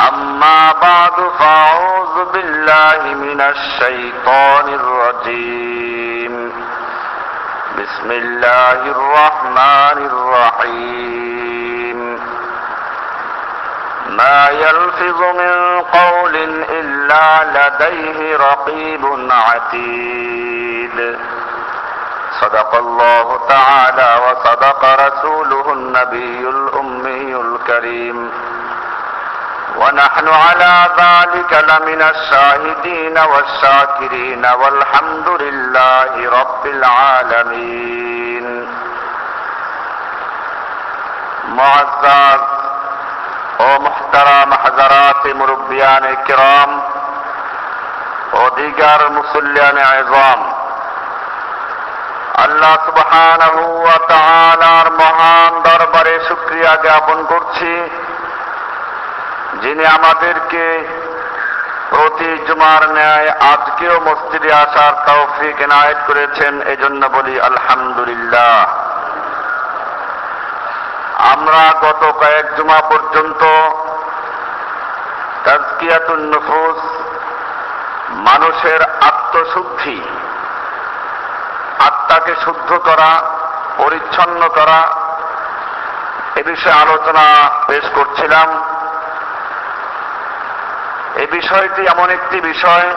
أما بعد فأعوذ بالله من الشيطان الرجيم. بسم الله الرحمن الرحيم. ما يلفظ من قول إلا لديه رقيب عتيد. صدق الله تعالى وصدق رسوله النبي الأمي الكريم. ونحن على ذلك لمن الشاهدين والشاكرين والحمد لله رب العالمين معزز ও মুহতারাম হাজারাত মুরব্বিয়ান কিরাম ও দিগার মুসল্লিয়ান আজম আল্লাহ সুবহানাহু ওয়া তাআলার মহান দরবারে শুকরিয়া জ্ঞাপন করছি যিনি আমাদেরকে প্রতি জুমার ন্যায় আজকেও মসজিদে আসার তৌফিক এনায়েত করেছেন, এজন্য বলি আলহামদুলিল্লাহ। আমরা গত কয়েক জুমা পর্যন্ত তাজকিয়াতুন নফুস, মানুষের আত্মশুদ্ধি, আত্মাকে শুদ্ধ করা, পরিচ্ছন্ন করা, এ বিষয়ে আলোচনা পেশ করছিলাম। এই বিষয়টি এমন একটি বিষয়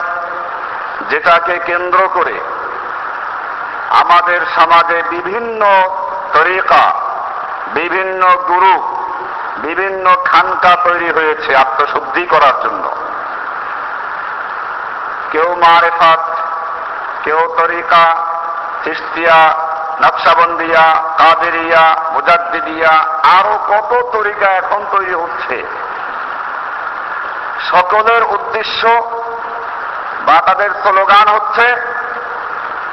যেটাকে কেন্দ্র করে আমাদের সমাজে বিভিন্ন তরিকা, বিভিন্ন গুরু বিভিন্ন খানকা তৈরি হয়েছে আত্মশুদ্ধি করার জন্য। কেউ মারেফাত, কেউ তরিকা চিস্তিয়া নকশাবন্দিয়া, কাদেরিয়া, মুজাদ্দিদিয়া, আরও কত তরিকা এখন তৈরি হচ্ছে। সকলের উদ্দেশ্য বা তাদের স্লোগান হচ্ছে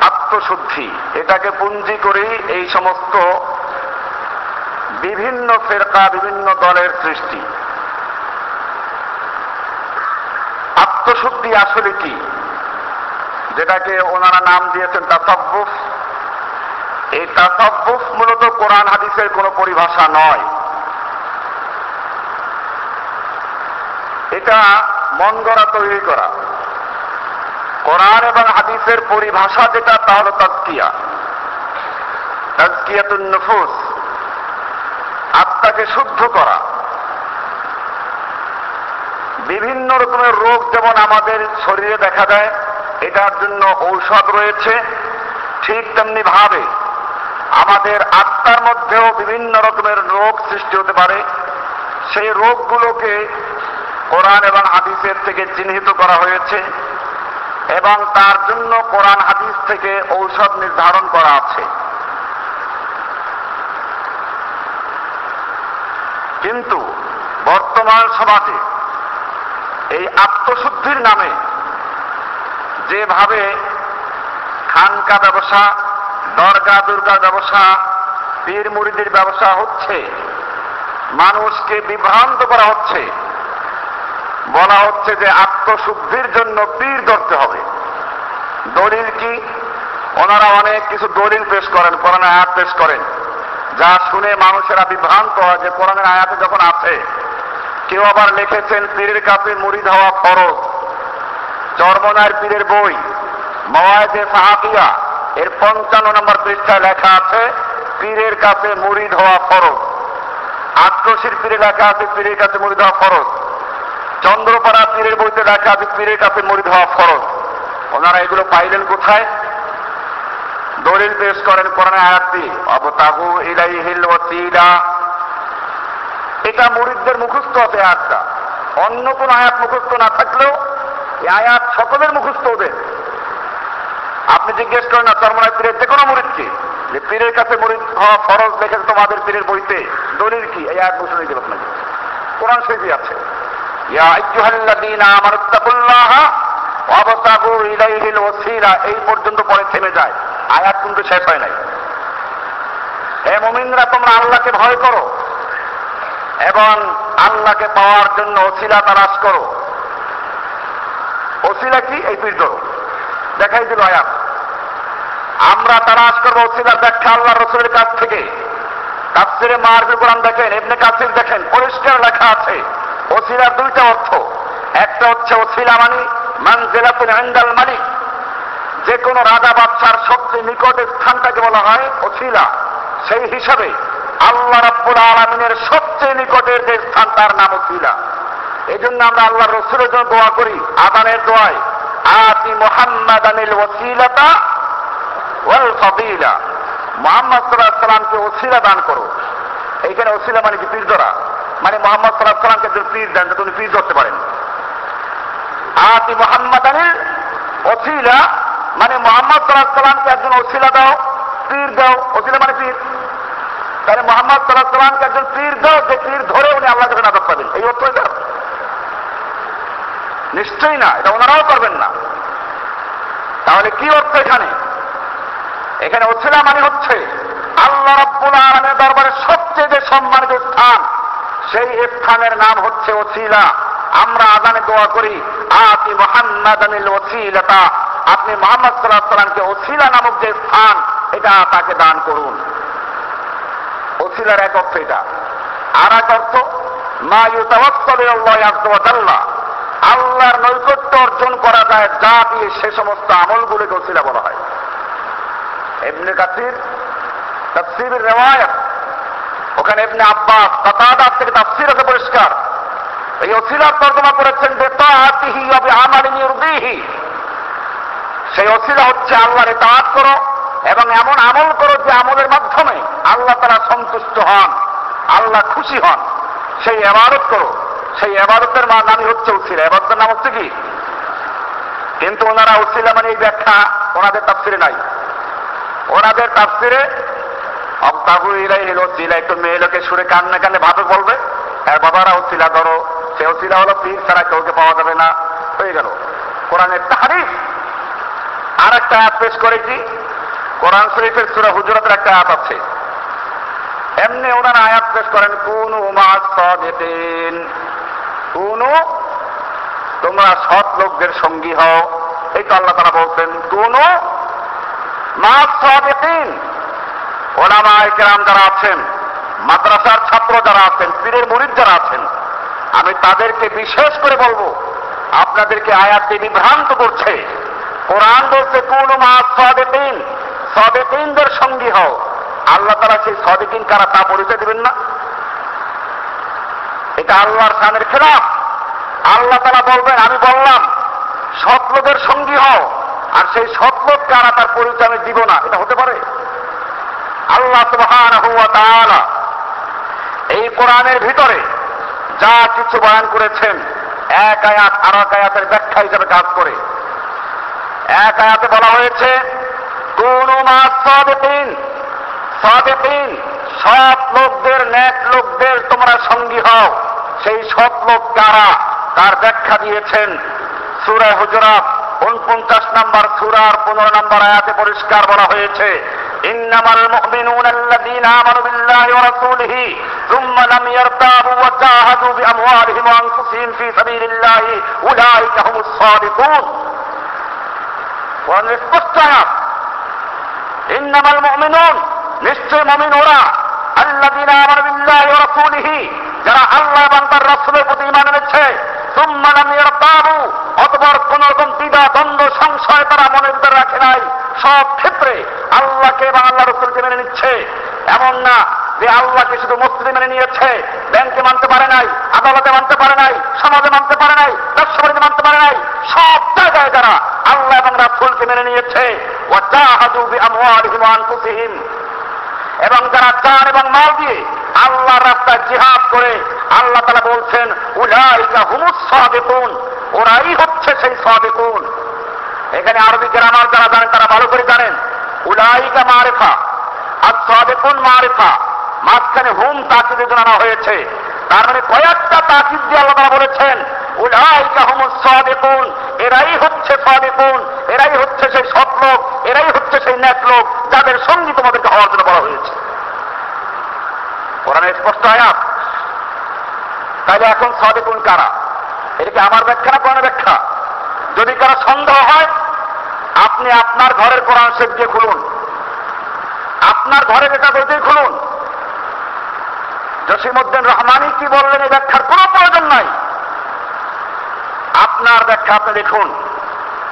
আত্মশুদ্ধি। এটাকে পুঞ্জি করেই এই সমস্ত বিভিন্ন ফেরকা, বিভিন্ন দলের সৃষ্টি। আত্মশুদ্ধি আসলে কি? যেটাকে ওনারা নাম দিয়েছেন তাসাব্বুফ এই তাসাব্বুফ মূলত কোরআন, হাদিসের কোনো পরিভাষা নয়। এটা মন গড়া তৈরি করা। কোরআন এবং হাদিসের পরিভাষা যেটা, তা হল তাজকিয়া। তাজকিয়াতুন নফুস। আত্মাকে শুদ্ধ করা। বিভিন্ন রকমের রোগ যেমন আমাদের শরীরে দেখা দেয় এটার জন্য ঔষধ রয়েছে, ঠিক তেমনি ভাবে আমাদের আত্মার মধ্যেও বিভিন্ন রকমের রোগ সৃষ্টি হতে পারে। সেই রোগগুলোকে কোরআন এবং হাদিসের থেকে চিহ্নিত করা হয়েছে এবং তার জন্য কোরআন হাদিস থেকে ঔষধ নির্ধারণ করা আছে। কিন্তু বর্তমান সমাজে এই আত্মশুদ্ধির নামে যেভাবে খানকা ব্যবসা, দরগা, দুর্গা ব্যবসা পীর মুড়িদের ব্যবসা হচ্ছে, মানুষকে বিভ্রান্ত করা হচ্ছে বলা হচ্ছে যে আত্মশুদ্ধির জন্য পীর ধরতে হবে। দলিল কি? ওনারা অনেক কিছু দলিল পেশ করেন, কোরআনের আয়াত পেশ করেন। যা শুনে মানুষেরা বিভ্রান্ত হয় যে কোরআনের আয়াতে যখন আছে, কেউ আবার লিখেছেন, পীরের কাছে মুড়ি হওয়া ফরজ। চর্মনার পীরের বই মওয়াজে সাহাবিয়া এর পঞ্চান্ন নম্বর পৃষ্ঠায় লেখা আছে, পীরের কাছে মুড়ি হওয়া ফরজ। আত্মশিল্পীর লেখা আছে, পীরের কাছে মুড়ি হওয়া ফরজ। চন্দ্রপাড়া পীরের বইতে লেখা আছে পীরের কাছে মরিদ হওয়া ফরজ। ওনারা এগুলো পাইলেন কোথায়? দলিল পেশ করেন কোরআনে আয়াতটি অবতাহু ইলাইহিল ওয়াসিলা। এটা মুরিদদের মুখস্থ আছে আয়াতটা। অন্য কোন আয়াত মুখস্থ না থাকলেও এই আয়াত সকলের মুখস্থ ওদের। আপনি জিজ্ঞেস করেন, না চরমনায় পীরের যে কোনো মুরিদকে যে পীরের কাছে মুরিদ হওয়া ফরজ লেখেছে তোমাদের পীরের বইতে। দলিল কি? এই আয়াত নিয়ে দেব আপনাকে কোরআন শরীফই আছে। এই পর্যন্ত পরে থেমে যায়। আয়াত কিন্তু শেষ হয় নাই। হে তোমরা আল্লাহকে ভয় করো এবং আল্লাহকে পাওয়ার জন্য তালাশ করো। ওসিলা কি? এই পীর দেখাই দিল আয়াত। আমরা তালাশ করব ওসিলার ব্যাখ্যা আল্লাহ রসুলের কাছ থেকে। তাফসিরে মারবি কোরআন দেখেন এমনি কাসির দেখেন, পরিষ্কার লেখা ওসিলার দুইটা অর্থ। একটা হচ্ছে ওসিলা মানি মানজিলাতুল ইনদাল মালিক। যে কোনো রাজা বাদশার সবচেয়ে নিকটের স্থানটাকে বলা হয় ওসিলা। সেই হিসাবে আল্লাহ রাব্বুল আলমিনের সবচেয়ে নিকটের যে স্থান, তার নাম ওসিলা। এই জন্য আমরা আল্লাহ রসুলের জন্য দোয়া করি, আদানের দোয়ায়, আতি মোহাম্মদ আনিল ওসিলাতা ওয়াল ফদিলা। মোহাম্মদ সাল্লাহ সাল্লামকে ওসিলা দান করো। এইখানে ওসিলা মানে কি পীর ধরা মানে মোহাম্মদ সাল্লাহ সাল্লামকে যদি পীর দেন উনি পীর ধরতে পারেন। আতি মোহাম্মদ আনিল ওসিলা মানে মোহাম্মদ সাল্লাহ সাল্লামকে একজন ওসিলা দাও, পীর দাও। ওসিলা মানে পীর। তাহলে মোহাম্মদ সাল্লাহ সাল্লামকে একজন পীর দাও, যে পীর ধরে উনি আল্লাহ কাছে নাজাত পাবেন। এই অর্থ এটা। নিশ্চয়ই না, এটা ওনারাও করবেন না। তাহলে কি অর্থ এখানে? এখানে ওসিলা মানে হচ্ছে আল্লাহ রব্বুল আলমের দরবারে সবচেয়ে যে সম্মানিত স্থান। সেই স্থানের নাম হচ্ছে ওসিলা। আমরা আদানে দোয়া করি, আতি মোহাম্মদ আনিল ওসিলাতা। আপনি মোহাম্মদ সাল্লাহ সাল্লামকে ওসিলা নামক যে স্থান, এটা তাকে দান করুন। ওসিলার এক অর্থ এটা। আর এক অর্থ, মা ইউতাওয়াক্কালু আল্লাহ আল্লাহর নৈকট্য অর্জন করা যায় যা দিয়ে সে সমস্ত আমলগুলোকে ওসিলা বলা হয়। এমনি কাসির, তাফসিরের রেওয়ায়াত ওখানে এমনি আব্বাস, কাতাদার থেকে তাফসির আছে পরিষ্কার। এই ওসিলার তর্জমা করেছেন ইউরদিহি। সেই ওসিলা হচ্ছে আল্লাহর ইতাআত করো এবং এমন আমল করো যে আমলের মাধ্যমে আল্লাহ তারা সন্তুষ্ট হন, আল্লাহ খুশি হন। সেই এবারত করো। সেই এবারতের মা নামই হচ্ছে উসিলা এবারতের নাম হচ্ছে কি? কিন্তু ওনারা উসিলা মানে এই ব্যাখ্যা, ওনাদের তাফসিরে নাই। ওনাদের তাফসিরে অক্তাবু ইলাই হলো একটু মেয়ে লোকে সুরে কান্নে কান্নে ভাবে বলবে। আর বাবারা, উসিলা ধরো। সে উসিলা হলো পীর ছাড়া কাউকে পাওয়া যাবে না। হয়ে গেল। কোরআনের তাহারিফ। আর একটা আয়াত পেশ করেছি। কোরআন শরীফের সুরা হুজরাতের একটা আয়াত আছে। এমনি ওনারা আয়াত পেশ করেন, কোন উমা সদেন কোন, তোমরা সৎ লোকদের সঙ্গী হও। এই তো আল্লাহ তারা বলছেন, কোন মা সদেন ওলামা কেরাম যারা আছেন, মাদ্রাসার ছাত্র যারা আছেন, পীরের মুরিদ যারা আছেন, আমি তাদেরকে বিশেষ করে বলব, আপনাদেরকে আয়াতে বিভ্রান্ত করছে। কোরআন বলছে, কোন মা সদেন সদেকিনদের সঙ্গী হও। আল্লাহ তারা সেই সদেকিন কারা তা পরিচয় দেবেন না। এটা আল্লাহর সানের খেলাফ। আল্লাহ তারা বলবেন, আমি বললাম, সৎলোকের সঙ্গী হও, আর সেই সৎলোক কারা তার পরিচয় আমি দিব না। এটা হতে পারে? আল্লাহ সুবহান এই কোরআনের ভিতরে যা কিছু বয়ান করেছেন, এক আয়াত আর এক আয়াতের ব্যাখ্যা হিসেবে কাজ করে। এক আয়াতে বলা হয়েছে সৎ লোকদের ন্যাক লোকদের তোমরা সঙ্গী হও। সেই সৎ লোক কারা? তার ব্যাখ্যা দিয়েছেন সুরা হুজরাত। উনপঞ্চাশ নম্বর সুরার পনেরো নম্বর আয়াতে পরিষ্কার বলা হয়েছে إنما المؤمنون الذين آمنوا بالله ورسوله ثم لم يرتابوا وجاهدوا بأموالهم وأنفسهم في سبيل الله أولئك هم الصادقون কোরআনের স্পষ্ট আয়াত ইন্নামাল মুমিনুন নিশ্চয় মুমিন ওরা আল্লাযীনা আমানু বিল্লাহি ওয়া রাসূলিহি যারা আল্লাহ এবং তার রাসূলের প্রতি ঈমান এনেছে অতঃপর কোন রকম দ্বিধা, দ্বন্দ্ব, সংশয় তারা মনের ভিতরে রাখে নাই। সব ক্ষেত্রে আল্লাহকে এবং আল্লাহ রসুলকে মেনে নিচ্ছে। এমন না যে আল্লাহকে শুধু মসজিদে মেনে নিয়েছে, ব্যাংকে মানতে পারে নাই, আদালতে মানতে পারে নাই, সমাজে মানতে পারে নাই, ব্যবসা বাণিজ্যে মানতে পারে নাই, সব জায়গায় যারা আল্লাহ এবং রাসুলকে মেনে নিয়েছে। এবং যারা চান এবং মাল দিয়ে আল্লাহর রাস্তায় জিহাদ করে আল্লাহ তাআলা বলছেন, উলাইকা হুমুস সাদিকুন, ওরাই হচ্ছে সেই সাদিকুন। এখানে আরবি গ্রামার যারা জানেন, তারা ভালো করে জানেন। উলাইকা মারেফা, আর সাদেকুন মারেফা, মাঝখানে হুম তাকিদে জানানো হয়েছে। তার মানে কয়েকটা তাকিদ দিয়ে আল্লাহ তাআলা বলেছেন, উলাইকা হুমুস সাদেকুন, এরাই হচ্ছে সাদেকুন, এরাই হচ্ছে সেই সৎ লোক, এরাই হচ্ছে সেই ন্যাক লোক, যাদের সঙ্গী তোমাদেরকে হওয়ার জন্য বলা হয়েছে। কোরআনে স্পষ্ট আয়াত তাহলে এখন সাদেকুন কারা? এটা কি আমার ব্যাখ্যা না কোরআনের ব্যাখ্যা? যদি কারও সন্দেহ হয়, আপনি আপনার ঘরের কোরআন শেখ দিয়ে খুলুন। আপনার ঘরের এটা বইতেই খুলুন। জসিমুদ্দিন রহমানি কি বললেন এই ব্যাখ্যার কোনো প্রয়োজন নাই। আপনার ব্যাখ্যা আপনি দেখুন।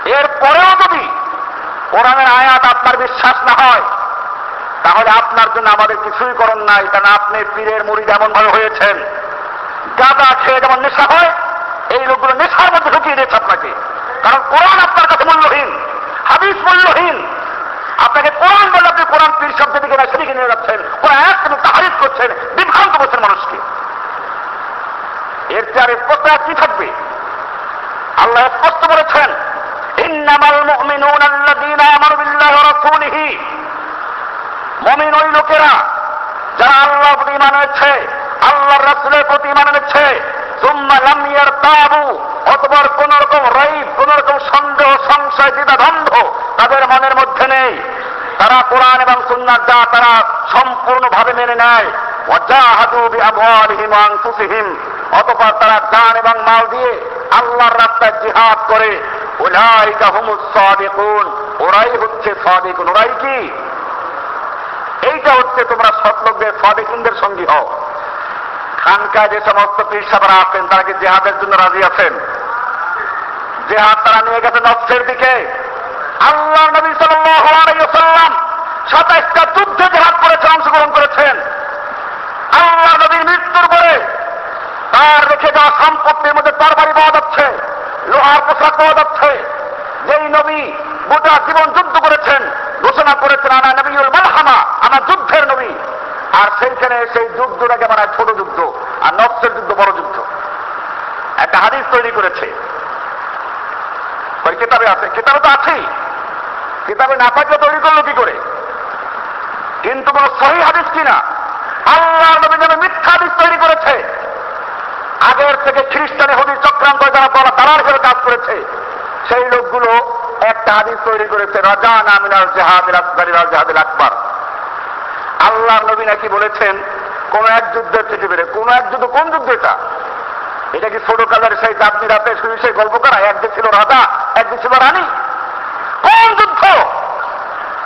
এরপরেও যদি কোরআনের আয়াত আপনার বিশ্বাস না হয়, তাহলে আপনার জন্য আমাদের কিছুই করণ নাই। কারণ আপনি পীরের মুড়ি যেমন ভাবে হয়েছেন গাঁদা খেয়ে যেমন নেশা হয়, এই লোকগুলো নেশার মধ্যে ঢুকিয়ে দিয়েছে আপনাকে। কারণ কোরআন আপনার কাছে মূল্যহীন, হাদিস মূল্যহীন। আপনাকে কোরআন বলে আপনি কোরআন পীর শব্দ দিকে না সেদিকে নিয়ে যাচ্ছেন, কোরআন এক কিন্তু তাহারিফ করছেন, বিভ্রান্ত করছেন মানুষকে। এর চেয়ে আর স্পষ্ট কি থাকবে? আল্লাহ স্পষ্ট বলেছেন, ইন্নামাল মুমিনুন আল্লাযীনা আমানু বিল্লাহি ওয়া রাসূলিহি। মুমিন ওই লোকেরা, যারা আল্লাহর প্রতি ইমান এনেছে আল্লাহর রাসূলের প্রতি ইমান এনেছে। সুম্মা লাম ইয়ারতাবু অতবার কোন রকম রাইব, কোন রকম সন্দেহ, সংশয় দ্বিধা দ্বন্দ্ব তাদের মনের মধ্যে নেই। তারা কোরআন এবং সুন্নাত যা তারা সম্পূর্ণভাবে মেনে নেয়। অতঃপর তারা জান এবং মাল দিয়ে আল্লাহর রাস্তায় জিহাদ করে। ওরাই হচ্ছে সাদিকুন, ওরাই কি? এইটা হচ্ছে তোমরা সৎলোকদের সাদিকুনদের সঙ্গী হও। খানকায় যে সমস্ত পীর আছেন, তারা কি জেহাদের জন্য রাজি আছেন? জেহাদ তারা নিয়ে গেছে নফসের দিকে। আল্লাহ নবী ওয়াসাল্লাম সাতাইশটা যুদ্ধে জেহাদ করেছে অংশগ্রহণ করেছেন। আল্লাহ নবীর মৃত্যুর পরে তার রেখে যাওয়া সম্পত্তির মধ্যে তরবারি পাওয়া যাচ্ছে, লোহার পোশাক পাওয়া যাচ্ছে। যেই নবী গোটা জীবন যুদ্ধ করেছেন, ঘোষণা করেছেন আনা নবীল মালহামা আমার যুদ্ধের নবী আর সেইখানে সেই যুদ্ধটাকে মানে ছোট যুদ্ধ আর নফসের যুদ্ধ বড় যুদ্ধ একটা হাদিস তৈরি করেছে। ওই কিতাবে আছে? কিতাবে তো আছেই। কিতাবে না থাকলে তৈরি করল কি করে? কিন্তু কোন সহি হাদিস কিনা আল্লাহ নবী মিথ্যা হাদিস তৈরি করেছে। আগের থেকে খ্রিস্টানে হদিস চক্রান্ত যারা বলা দালাল হিসেবে কাজ করেছে, সেই লোকগুলো একটা হাদিস তৈরি করেছে রাজা নামিনাল জাহাদিল আকবর জাহাদিল আকবর। আল্লাহ নবী নাকি বলেছেন, কোন এক যুদ্ধের থেকে বেড়ে কোন এক যুদ্ধ কোন যুদ্ধ এটা? এটা কি ছোট কালের সেই চাঁদনি রাতে শুধু সেই গল্প করা? একদিন ছিল রাজা, একদিন ছিল রানী। কোন যুদ্ধ?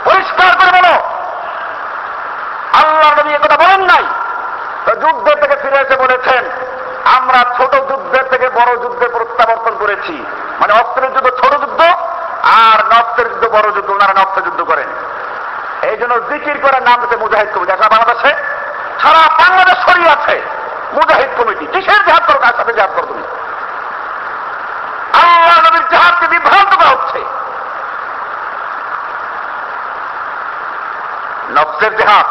পরিষ্কার করে বলো। আল্লাহ নবী কথা বলেন নাই। তো যুদ্ধের থেকে ফিরে এসে বলেছেন, আমরা ছোট যুদ্ধের থেকে বড় যুদ্ধে প্রত্যাবর্তন করেছি। মানে অস্ত্রের যুদ্ধ ছোট যুদ্ধ, আর নফসের যুদ্ধ বড় যুদ্ধ, ওনারা নফসের যুদ্ধ করেন। এই জন্য জিকির করার নাম হচ্ছে মুজাহিদ কমিটি এখন বাংলাদেশে সারা বাংলাদেশ ছড়িয়ে আছে। মুজাহিদ কমিটি, কিসের জাহাজ করো, কার সাথে জাহাজ করো তুমি? আল্লাহ নবীর জাহাজকে বিভ্রান্ত করা হচ্ছে। নফসের জেহাদ।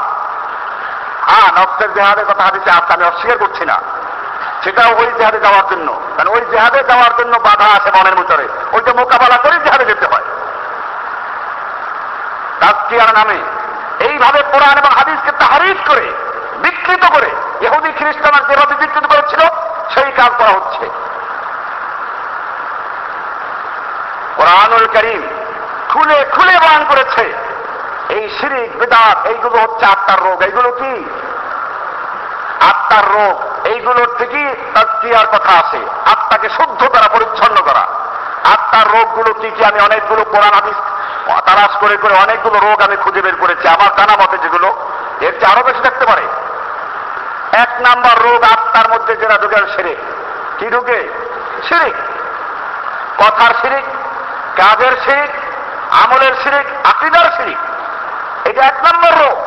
হ্যাঁ নফসের জেহাদের কথা হাদিসে আছে, আমি অস্বীকার করছি না। সেটাও ওই জেহাদে যাওয়ার জন্য। কারণ ওই জেহাদে যাওয়ার জন্য বাধা আছে মনের ভিতরে। ওইটা মোকাবেলা করে জেহাদে যেতে হয়। তাস্কিয়ার নামে। এইভাবে কোরআন এবং হাদিসকে তাহারিফ করে, বিকৃত করে ইহুদি খ্রিস্টানরা যেভাবে বিকৃত করেছিল, সেই কাজ করা হচ্ছে। কোরআনুল করিম খুলে খুলে বয়ান করেছে, এই শিরিক, বেদাত, এইগুলো হচ্ছে আত্মার রোগ। এইগুলো কি? আত্মার রোগ। এইগুলোর থেকেই তাস্কিয়ার কথা আছে আত্মাকে শুদ্ধ করা, পরিচ্ছন্ন করা। আত্মার রোগগুলো কি কি? আমি অনেকগুলো কোরআন, হাদিস, তালাশ করে করে অনেকগুলো রোগ আমি খুঁজে বের করেছি। আমার জানা মতে যেগুলো, এর চেয়ে আরও বেশি থাকতে পারে। এক নাম্বার রোগ আত্মার মধ্যে যেটা ঢুকে সেরেক কি ঢুকে? শিরিক। কথার শিরিক, কাজের শিরিক, আমলের শিরিক, আকিদার শিরিক। এটা এক নম্বর রোগ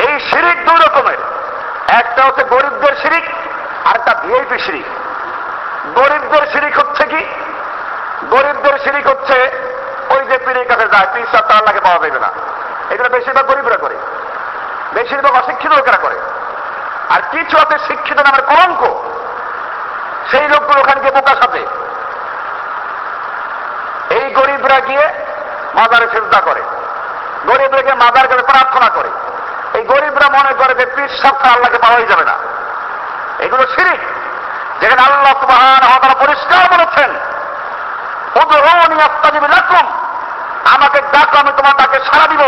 এই শিরিক দুই রকমের। একটা হচ্ছে গরিবদের শিরিক আর একটা ভিআইপি শিরিক। গরিবদের শিরিক হচ্ছে কি? গরিবদের শিরিক হচ্ছে ওই যে পীরের কাছে যায়, পীর সাহেব তার লাগে পাওয়া যাবে না। এগুলো বেশিরভাগ গরিবরা করে। বেশিরভাগ অশিক্ষিত লোকেরা করে। আর কিছু আছে শিক্ষিত নামের কলঙ্ক। সেই লোকগুলো ওখানে গিয়ে বোকা সাথে এই গরিবরা গিয়ে মাজারে চিন্তা করে। গরিবরা গিয়ে মাজার কাছে প্রার্থনা করে। এই গরিবরা মনে করে যে পীর সাথে আল্লাহকে পাওয়াই যাবে না। এগুলো শিরিক, যেখানে আল্লাহ ওয়া তাআলা পরিষ্কার বলেছেন আমাকে ডাকো, আমি তোমার ডাকে সারা দিব।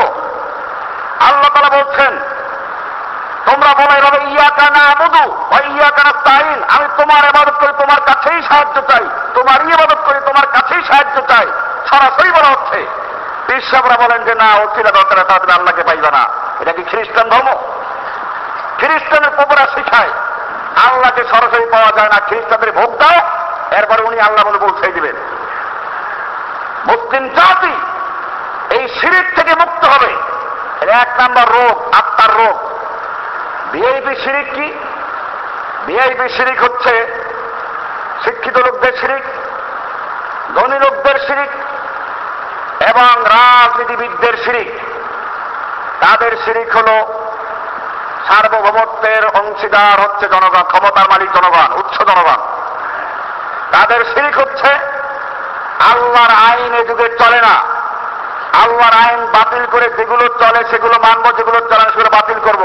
আল্লাহ তাআলা বলছেন তোমরা বলো এভাবে ইয়া কানা আবুদু বা ইয়া কানা তাইন আমি তোমার ইবাদত করি, তোমার কাছেই সাহায্য চাই। তোমার ইবাদত করি, তোমার কাছেই সাহায্য চাই। সরাসরি বলা হচ্ছে। বিশ্বাবরা বলেন যে, না অচিলা দরকার তা তুমি আল্লাহকে পাইবে না। এটা কি খ্রিস্টান ধর্ম? খ্রিস্টানের পোপরা শিখায়, আল্লাহকে সরাসরি পাওয়া যায় না, খ্রিস্টানদের ভোগ দাও। এরপরে উনি আল্লাহ বলে পৌঁছে দিবেন। মুসলিম জাতি এই সিরিজ থেকে মুক্ত হবে। এক নম্বর রোগ, আত্মার রোগ। ভিআইপি শিরিক কি? ভিআইপি শিরিক হচ্ছে শিক্ষিত লোকদের শিরিক, ধনী লোকদের শিরিক এবং রাজনীতিবিদদের শিরিক। তাদের শিরিক হল সার্বভৌমত্বের অংশীদার হচ্ছে জনগণ, ক্ষমতার মালিক জনগণ, উচ্চ জনগণ। তাদের শিরিক হচ্ছে আল্লাহর আইন এ যুগে চলে না। আল্লাহর আইন বাতিল করে যেগুলো চলে সেগুলো মানবো, যেগুলো চলে সেগুলো বাতিল করব।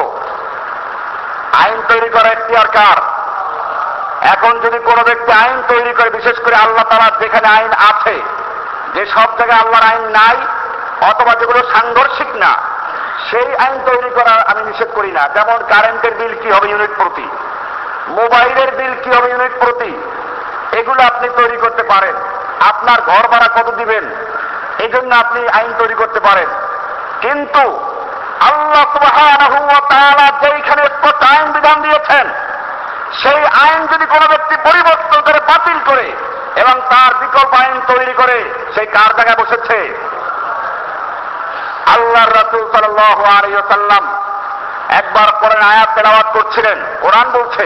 আইন তৈরি করা একটি কার এখন যদি কোনো ব্যক্তি আইন তৈরি করে, বিশেষ করে আল্লাহ তালা যেখানে আইন আছে, যে সব জায়গায় আল্লাহর আইন নাই, অথবা যেগুলো সাংঘর্ষিক না, সেই আইন তৈরি করা আমি নিষেধ করি না। যেমন কারেন্টের বিল কি হবে ইউনিট প্রতি? মোবাইলের বিল কি হবে ইউনিট প্রতি? এগুলো আপনি তৈরি করতে পারেন। আপনার ঘর ভাড়া কত দিবেন? এই জন্য আপনি আইন তৈরি করতে পারেন। কিন্তু আল্লাহ তাআলা যেইখানে আইন বিধান দিয়েছেন, সেই আইন যদি কোনো ব্যক্তি পরিবর্তন করে, বাতিল করে, এবং তার বিকল্প আইন তৈরি করে, সেই কার জায়গায় বসেছে? সাল্লাল্লাহু আলাইহি ওয়াসাল্লাম একবার কোরআন আয়াত তেলাওয়াত করছিলেন, কোরআন বলছে,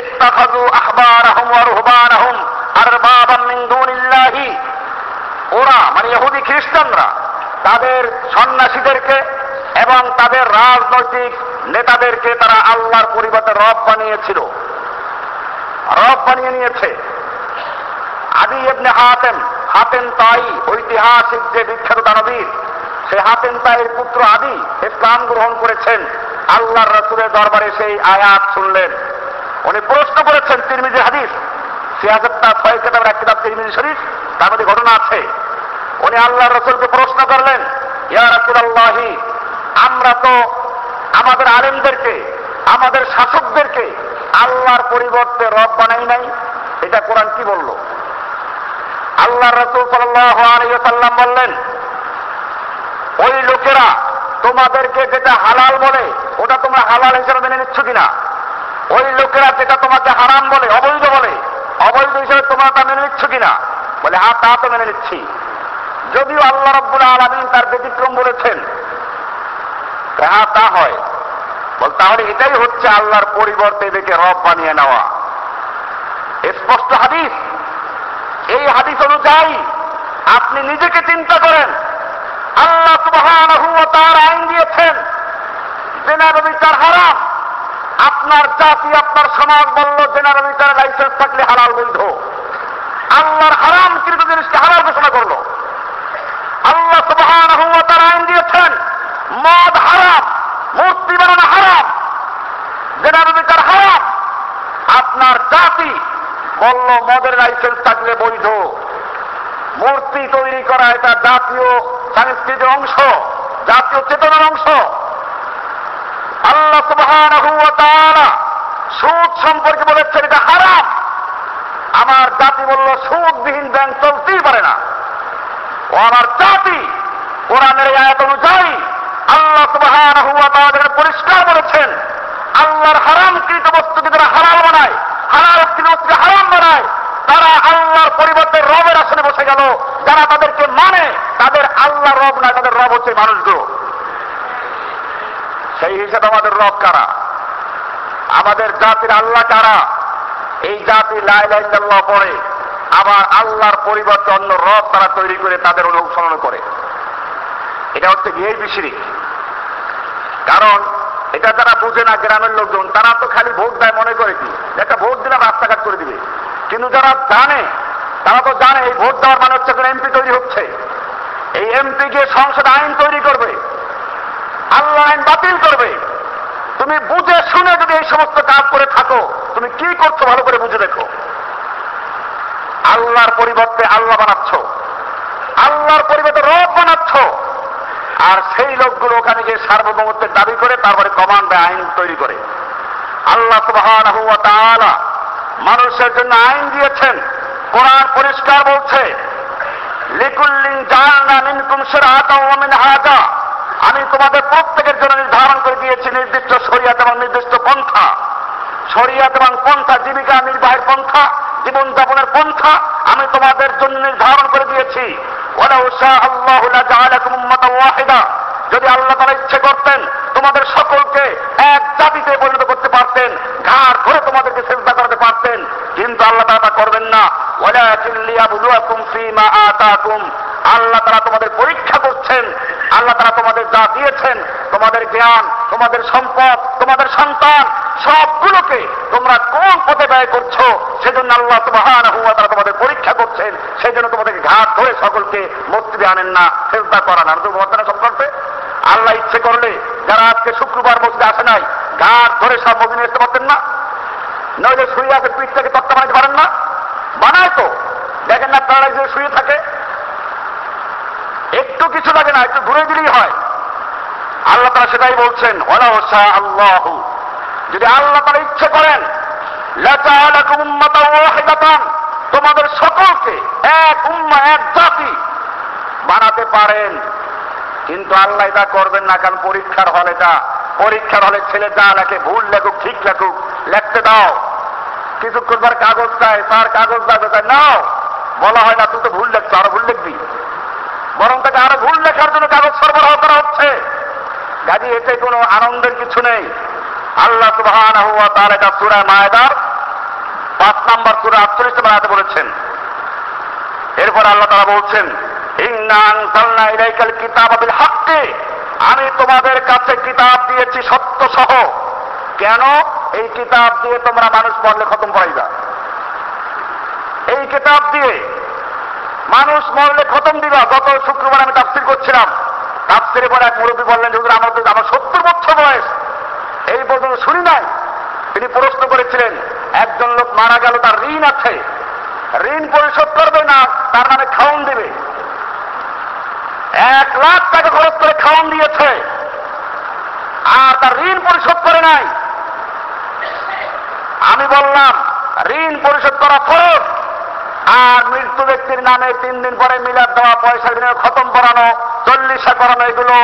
ইত্তাখাযু আহবারাহুম ওয়া রুহবানাহুম আরবাবাম মিন দুনিল্লাহি। ওরা মানে ইহুদি খ্রিস্টানরা, তাদের সন্ন্যাসীদেরকে এবং তাদের রাজনৈতিক নেতাদেরকে তারা আল্লাহর পরিবর্তে রব বানিয়েছিল। রব বানিয়ে নিয়েছে। আদি এমনি হাতেম হাতেন তাই, ঐতিহাসিক যে বিখ্যাত দানবীর সে হাতেন তাইয়ের পুত্র আদি ইসলাম গ্রহণ করেছেন। আল্লাহর রসুলের দরবারে সেই আয়াত শুনলেন। উনি প্রশ্ন করেছেন তিরমিজি হাদিস সিয়াসতটা ছয় কেতাবের এক কিতাব তিরমিজি শরীফ, তার মধ্যে ঘটনা আছে। উনি আল্লাহ রসুলকে প্রশ্ন করলেন, ইয়া রসুল আল্লাহি আমরা তো আমাদের আলেমদেরকে, আমাদের শাসকদেরকে আল্লাহর পরিবর্তে রব বানাই নাই। এটা কোরআন কি বলল? আল্লাহ রসুল সাল্লাম বললেন, ওই লোকেরা তোমাদেরকে যেটা হালাল বলে, ওটা তোমরা হালাল হিসেবে মেনে নিচ্ছ কিনা? ওই লোকেরা যেটা তোমাকে হারাম বলে, অবৈধ বলে, অবৈধ হিসেবে তোমরা তা মেনে নিচ্ছ কিনা? বলে হ্যাঁ তা তো মেনে নিচ্ছি। যদিও আল্লাহ রব্বুল আলমিন তার ব্যতিক্রম বলেছেন হ্যাঁ তা হয়। বল, তাহলে এটাই হচ্ছে আল্লাহর পরিবর্তে এদেরকে রব বানিয়ে নেওয়া। স্পষ্ট হাদিস? এই হাদিস অনুযায়ী আপনি নিজেকে চিন্তা করেন। আল্লাহ তাআলা আইন দিয়েছেন জেনার বিচার হারাম। আপনার জাতি, আপনার সমাজ বলল জেনার বিচারের লাইসেন্স থাকলে হালাল বৈধ। আল্লাহর হারাম কিন্তু জিনিসকে হালাল ঘোষণা করল। আল্লাহ ওয়া তাআলা আইন দিয়েছেন মদ হারাম মূর্তি বানানো হারাম জেনার বিচার হারাম। আপনার জাতি বলল, মদের লাইসেন্স থাকলে বৈধ। মূর্তি তৈরি করা এটা জাতীয় সংস্কৃতির অংশ, জাতীয় চেতনার অংশ। আল্লাহ তাআলা সুদ সম্পর্কে বলেছেন, এটা হারাম। আমার জাতি বলল, সুদবিহীন ব্যাংক চলতেই পারে না। ও আমার জাতি, কোরআনের আয়াত আল্লাহ সুবহানাহু ওয়া তাআলা যেখানে পরিষ্কার বলেছেন, আল্লাহর হারামকৃত বস্তুকে যারা হালাল বানায় হালালকৃত বস্তুকে হারাম বানায়, তারা আল্লাহর পরিবর্তে রবের আসনে বসে গেল। যারা তাদেরকে মানে তাদের আল্লাহ রব না তাদের রব হচ্ছে মানুষগুলো। সেই হিসাবে আমাদের রব কারা? আমাদের জাতির আল্লাহ কারা? এই জাতি লাই লাইল্লাহ পড়ে, আবার আল্লাহর পরিবর্তে অন্য রব তারা তৈরি করে, তাদের অনুসরণ করে। এটা হচ্ছে গিয়ে বিশিরিক কারণ এটা যারা বুঝে না গ্রামের লোকজন, তারা তো খালি ভোট দেয় মনে করে কি? একটা ভোট দিলে রাস্তাঘাট করে দিবে। কিন্তু যারা জানে, তারা তো জানে এই ভোট দেওয়ার মানে হচ্ছে এমপি তৈরি হচ্ছে। এই এমপি গিয়ে সংসদ আইন তৈরি করবে। আল্লাহ আইন বাতিল করবে। তুমি বুঝে শুনে যদি এই সমস্ত কাজ করে থাকো, তুমি কি করছ ভালো করে বুঝে দেখো। আল্লাহর পরিবর্তে আল্লাহ বানাচ্ছ। আল্লাহর পরিবর্তে রব বানাচ্ছ। আর সেই লোকগুলো ওখানে গিয়ে সার্বভৌমত্বের দাবি করে, তারপরে কমান্ডে আইন তৈরি করে। আল্লাহ ওয়া মানুষের জন্য আইন দিয়েছেন, কোরআন পরিষ্কার বলছে, লিকুল্লিন জাআলনা মিনকুম শিরআতাও ওয়া মিনহাজা। আমি তোমাদের প্রত্যেকের জন্য নির্ধারণ করে দিয়েছি নির্দিষ্ট শরিয়াত এবং নির্দিষ্ট পন্থা। শরিয়াত এবং পন্থা, জীবিকা নির্বাহের পন্থা, জীবনযাপনের পন্থা আমি তোমাদের জন্য নির্ধারণ করে দিয়েছি। যদি আল্লাহ তারা ইচ্ছে করতেন, তোমাদের সকলকে এক জাতিতে পরিণত করতে পারতেন, ঘাড় ধরে তোমাদেরকে চেষ্টা করাতে পারতেন, কিন্তু আল্লাহ তারা তা করবেন না। আল্লাহ তারা তোমাদের পরীক্ষা করছেন, আল্লাহ তারা তোমাদের যা দিয়েছেন, তোমাদের জ্ঞান, তোমাদের সম্পদ, তোমাদের সন্তান সবগুলোকে তোমরা কোন পথে ব্যয় করছ? সেজন্য আল্লাহ সুবহানাহু ওয়া তাআলা তোমাদের পরীক্ষা করছেন। সেই জন্য তোমাদেরকে ঘাট ধরে সকলকে মসজিদে আনেন না চেষ্টা করান। আর সব করতে আল্লাহ ইচ্ছে করলে যারা আজকে শুক্রবার মসজিদে আসে নাই, ঘাট ধরে সব মসজিদে আসতে পারতেন না। নইলে শুয়ে আছে পিঠ থেকে তত্ত্ব বানাইতে পারেন না। বানায় তো। দেখেন না তারা যে শুয়ে থাকে। একটু কিছু লাগে না, একটু ঘুরে দিলেই হয়। আল্লাহ তারা সেটাই বলছেন ওলাও শাহ আল্লাহ যদি আল্লাহ তারা ইচ্ছে করেন তোমাদের সকলকে এক উম্মা, এক জাতি বানাতে পারেন। কিন্তু আল্লাহ এটা করবেন না, কারণ পরীক্ষার হল এটা পরীক্ষার হলে ছেলে যা লেখে, ভুল লেখুক, ঠিক লেখুক, লিখতে দাও। কিছুক্ষণ পর কাগজ চায় তার কাগজ দাও তাই নাও বলা হয় না, তুই তো ভুল লেখছো, আরও ভুল লিখবি। বরং তাকে আরও ভুল লেখার জন্য কাগজ সরবরাহ করা হচ্ছে। গাড়ি এতে কোনো আনন্দের কিছু নেই। আল্লাহ সুবহানাহু ওয়া তাআলা এটা সূরা মায়দার পাঁচ নাম্বার সূরা 48 নম্বর আয়াতে বলেছেন। এরপর আল্লাহ তাআলা বলছেন আমি তোমাদের কাছে কিতাব দিয়েছি সত্য সহ কেন? এই কিতাব দিয়ে তোমরা মানুষ পড়লে খতম করাইবা এই কিতাব দিয়ে মানুষ মরলে খতম দিবা। গত শুক্রবার আমি তাফসির করছিলাম। তাফসিরে পরে এক মুরব্বী বললেন হুজুর, আমার আমার সত্তর বছর বয়স। এই পর্যন্ত শুনি নাই। তিনি প্রশ্ন করেছিলেন, একজন লোক মারা গেল, তার ঋণ আছে। ঋণ পরিশোধ করবে না, তার মানে খাওন দেবে। এক লাখ টাকা খরচ করে খাওন দিয়েছে। আর তার ঋণ পরিশোধ করে নাই। আমি বললাম, ঋণ পরিশোধ করা ফরজ আর মৃত্যু ব্যক্তির নামে তিন দিন পরে মিলাদ দেওয়া, পয়সা দিনে খতম করানো, চল্লিশা করানো, এগুলো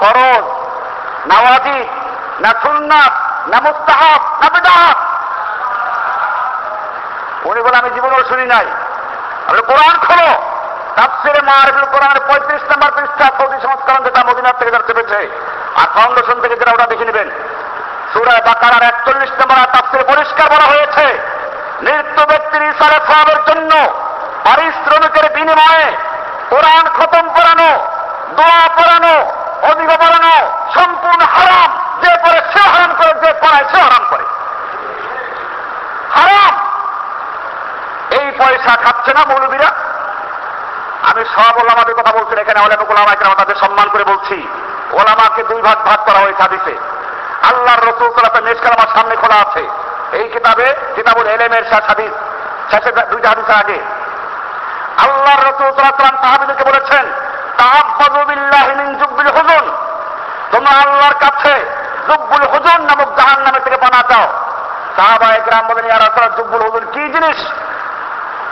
ফরজ না ওয়াজিব না সুন্নাত, না মুস্তাহাব, না বেদাহাব উনি বলে, আমি জীবনেও শুনি নাই। আমি কোরআন খোলো। তাফসিরে মারফুল কোরআনের পঁয়ত্রিশ নম্বর পৃষ্ঠা সৌদি সংস্করণ যেটা মদিনার থেকে যারা চেপেছে। আর ফাউন্ডেশন থেকে যারা ওটা দেখে নেবেন। সুরায় বাকারার একচল্লিশ নম্বর আর তাফসিরে পরিষ্কার বলা হয়েছে মৃত্যু ব্যক্তির ইসারে সবের জন্য পারিশ্রমিকের বিনিময়ে কোরআন খতম করানো, দোয়া পড়ানো, অধিক পড়ানো সম্পূর্ণ হারাম। করে যে পড়ায় সে হারাম করে। হারাম! এই পয়সা খাচ্ছে না মৌলবীরা। আমি সব ওলামাদের কথা বলছি, এখানে অনেক ওলামা এখানে তাদের সম্মান করে বলছি। ওলামাকে দুই ভাগ ভাগ করা হয়েছে হাদিসে। আল্লাহর রসুল সালাতে মেশকাল আমার সামনে খোলা আছে। এই কিতাবে কিতাবুল এলেমের শেষ হাদিস, শেষে দুইটা হাদিস আগে। আল্লাহর রসুল সাল্লাম তাহাবিদেরকে বলেছেন তাহাব্বাদু বিল্লাহি জুব্বিল হুজুন। তোমরা আল্লাহর কাছে জুব্বুল হুজুন নামক জাহান নামে থেকে পানা চাও। সাহাবা একরাম বলেন, ইয়া রাসূল জুব্বুল হুজুন কি জিনিস?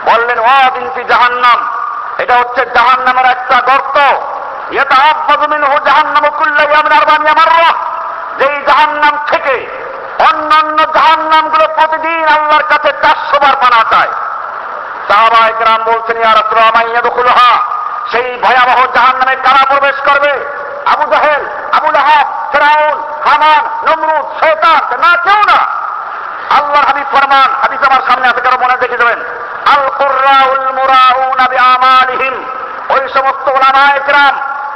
বললেন ওয়াদিনতি জাহান্নাম। এটা হচ্ছে জাহান্নামের একটা গর্ত। ইয়াতাআব্বাদু মিনহু জাহান্নামু কুল্লা ইয়ামিন আরবানিয়া মাররা। যেই জাহান্নাম থেকে অন্যান্য জাহান্নামগুলো প্রতিদিন আল্লাহর কাছে চারশো বার পানা চায়। সাহাবা একরাম বলছেন, ইয়া রাসূলুল্লাহ মাইয়া দুখুলহা সেই ভয়াবহ জাহান্নামে কারা প্রবেশ করবে? আবু জাহেল, আবু লাহাব, ফেরাউন। হামান, নমরুদ, শয়তান, না কেউ না। আল্লাহর হাবিব ফরমান হাদিস আমার সামনে আছে কারও মনে দেখে দেবেন আল কুররাউল মুরাউনা বিআমালিহিম। ওই সমস্ত ওলামা একরাম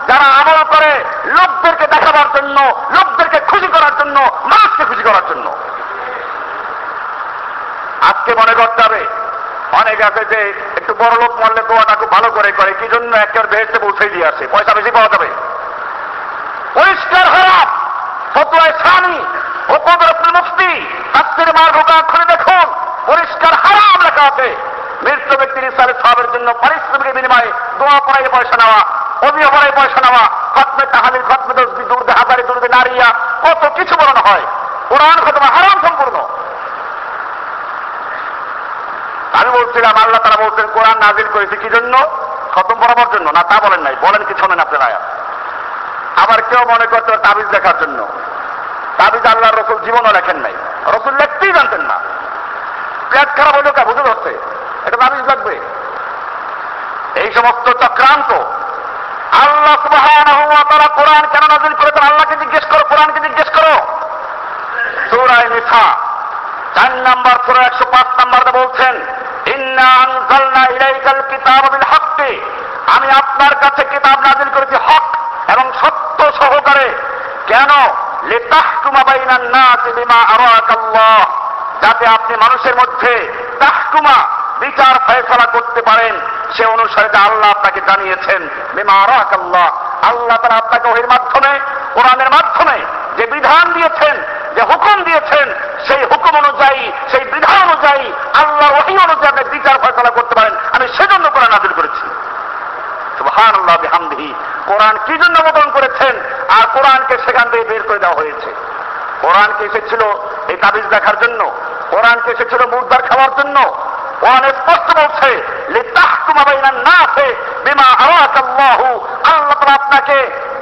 যারা আমল করে লোকদেরকে দেখাবার জন্য, লোকদেরকে খুশি করার জন্য, মানুষকে খুশি করার জন্য। আজকে মনে করতে হবে, অনেক আছে যে একটু বড় লোক মরলে দোয়াটা খুব ভালো করে করে, কি জন্য একটা বেহেস্তে পৌঁছে দিয়ে আসে? পয়সা বেশি পাওয়া যাবে। ফতুয়ায় সানি ও কদরতুল মুফতি মার ঢোকা খুলে দেখুন, পরিষ্কার হারাম লেখা আছে। মৃত ব্যক্তির ইসলামের সাহাবের জন্য পারিশ্রমিকের বিনিময়ে দোয়া পড়াই পয়সা নেওয়া অভিয় পড়াই পয়সা নেওয়া। খতমে তাহালির খতমে দশবি দুর্দে হাজারে দুর্দে নারিয়া, কত কিছু বলানো হয়। কোরআন খতমে হারাম সম্পূর্ণ। আমি বলছিলাম, আল্লাহ তারা বলছেন, কোরআন নাজিল করেছে কি জন্য? খতম বরাবর জন্য। না, তা বলেন নাই। বলেন কি শোনেন আপনার আবার কেউ মনে করতে তাবিজ দেখার জন্য। তাবিজ আল্লাহ রসুল জীবনও লেখেন নাই। রসুল লিখতেই জানতেন না। পেট খারাপ হইল কে? বুঝে ধরছে এটা তাবিজ লাগবে। এই সমস্ত চক্রান্ত আল্লাহ তাআলা কোরআন কেন নাজিল করেছেন আল্লাহকে জিজ্ঞেস করো, কোরআনকে জিজ্ঞেস করো। সূরা নিসা চার নাম্বার সূরা, একশো পাঁচ নাম্বারে বলছেন আমি আপনার কাছে কিতাব নাজিল করেছি হক এবং সত্য সহকারে। কেন? যাতে আপনি মানুষের মধ্যে তাহকুমা, বিচার, ফয়সলা করতে পারেন। সে অনুসারে যা আল্লাহ আপনাকে জানিয়েছেন, বিমা আরাকাল্লাহ, আল্লাহ তারা আপনাকে ওহির মাধ্যমে, কোরআনের মাধ্যমে যে বিধান দিয়েছেন, যে হুকুম দিয়েছেন, সেই হুকুম অনুযায়ী, সেই বিধান অনুযায়ী আল্লাহ ওহি অনুযায়ী আপনি বিচার, ফয়সলা করতে পারেন। আমি সেজন্য কোরআন নাজিল করেছি। সুবহান আল্লাহ বিহামদিহি। কোরআন কি জন্য অবতরণ করেছেন? আর কোরআনকে সেখান থেকে বের করে দেওয়া হয়েছে। কোরআনকে এসেছিল এই তাবিজ দেখার জন্য। কোরআনকে এসেছিল মুদ্রার খাওয়ার জন্য। কোরআন স্পষ্ট বলছে, লিতাহকুমা বাইনান নাসে বিমা আরাকাল্লাহু। আল্লাহ তাআলা আপনাকে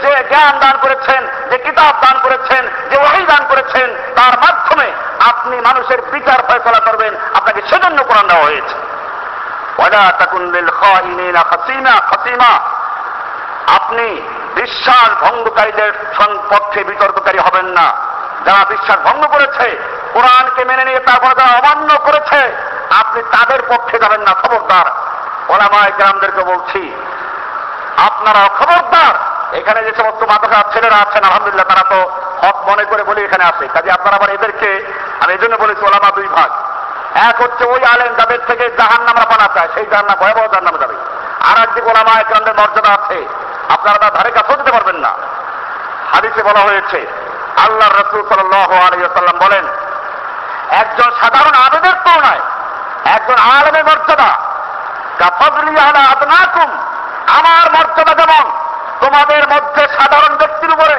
যে জ্ঞান দান করেছেন, যে কিতাব দান করেছেন, যে ওহী দান করেছেন, তার মাধ্যমে আপনি মানুষের বিচার ফয়সলা করবেন। আপনাকে সেজন্য কোরআন দেওয়া হয়েছে। আপনি বিশ্বাস ভঙ্গকারীদের পক্ষে বিতর্ককারী হবেন না। যারা বিশ্বাস ভঙ্গ করেছে, কোরআনকে মেনে নিয়ে তারপরে যারা অমান্য করেছে, আপনি তাদের পক্ষে যাবেন না, খবরদার। ওলামায় গ্রামদেরকে বলছি, আপনারা খবরদার। এখানে যে সমস্ত মাদ্রাসার ছেলেরা আছেন, আলহামদুলিল্লাহ তারা তো হক মনে করে বলে এখানে আসে। কাজে আপনারা আবার এদেরকে আমি এই জন্য বলেছি, ওলামা দুই ভাগ। এক হচ্ছে ওই আলেম যাদের থেকে জাহান নামরা পানা চায়, সেই জাহান নাম ভয়াবহ জাহান নামে যাবে। আর একদিকে ওলামা একরামদের মর্যাদা আছে। আপনারা তার ধারে কাছেও দিতে পারবেন না। হাদিসে বলা হয়েছে আল্লাহ রসুল আলিয়াল্লাম বলেন, একজন সাধারণ আবেদের তুলনায় একজন আলেমের মর্যাদা আমার মর্যাদা যেমন, তোমাদের মধ্যে সাধারণ ব্যক্তির উপরে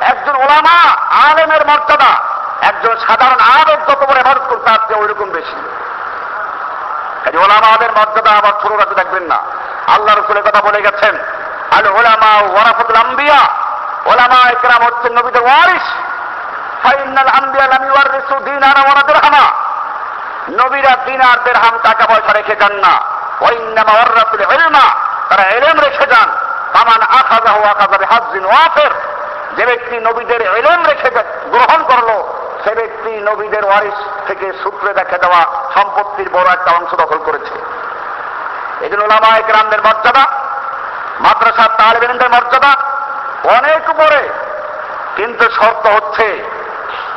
একজন ওলামা আলেমের মর্যাদা একজন সাধারণ আবেদ যত বড় এবারত করতে আসছে, ওইরকম বেশি। কাজে ওলামাদের মর্যাদা আবার ছোট রাখতে দেখবেন না। আল্লাহ রসুলের কথা বলে গেছেন, আল ওলামা ওয়ারাফতুল আম্বিয়া, ওলামা একরাম হচ্ছেন নবীদের ওয়ারিস ফাইনাল আম্বিয়া লাম ইউয়ারিসু দিনারা ওয়ালা দিরহামা। নবীরা দিনার দেড়হাম টাকা পয়সা রেখে যান না। ওয়াইন্নামা ওয়ারাসুল ইলমা, তারা এলেম রেখে যান। কামান আখাযাহু আখাযা বিহাজ্জিন ওয়াফির। যে ব্যক্তি নবীদের এলেম রেখে গ্রহণ করল, সে ব্যক্তি নবীদের ওয়ারিস থেকে সূত্রে দেখে দেওয়া সম্পত্তির বড় একটা অংশ দখল করেছে। এই জন্য ওলামা একরামদের মর্যাদা, মাদ্রাসার তালেবেনদের মর্যাদা অনেক উপরে। কিন্তু শর্ত হচ্ছে,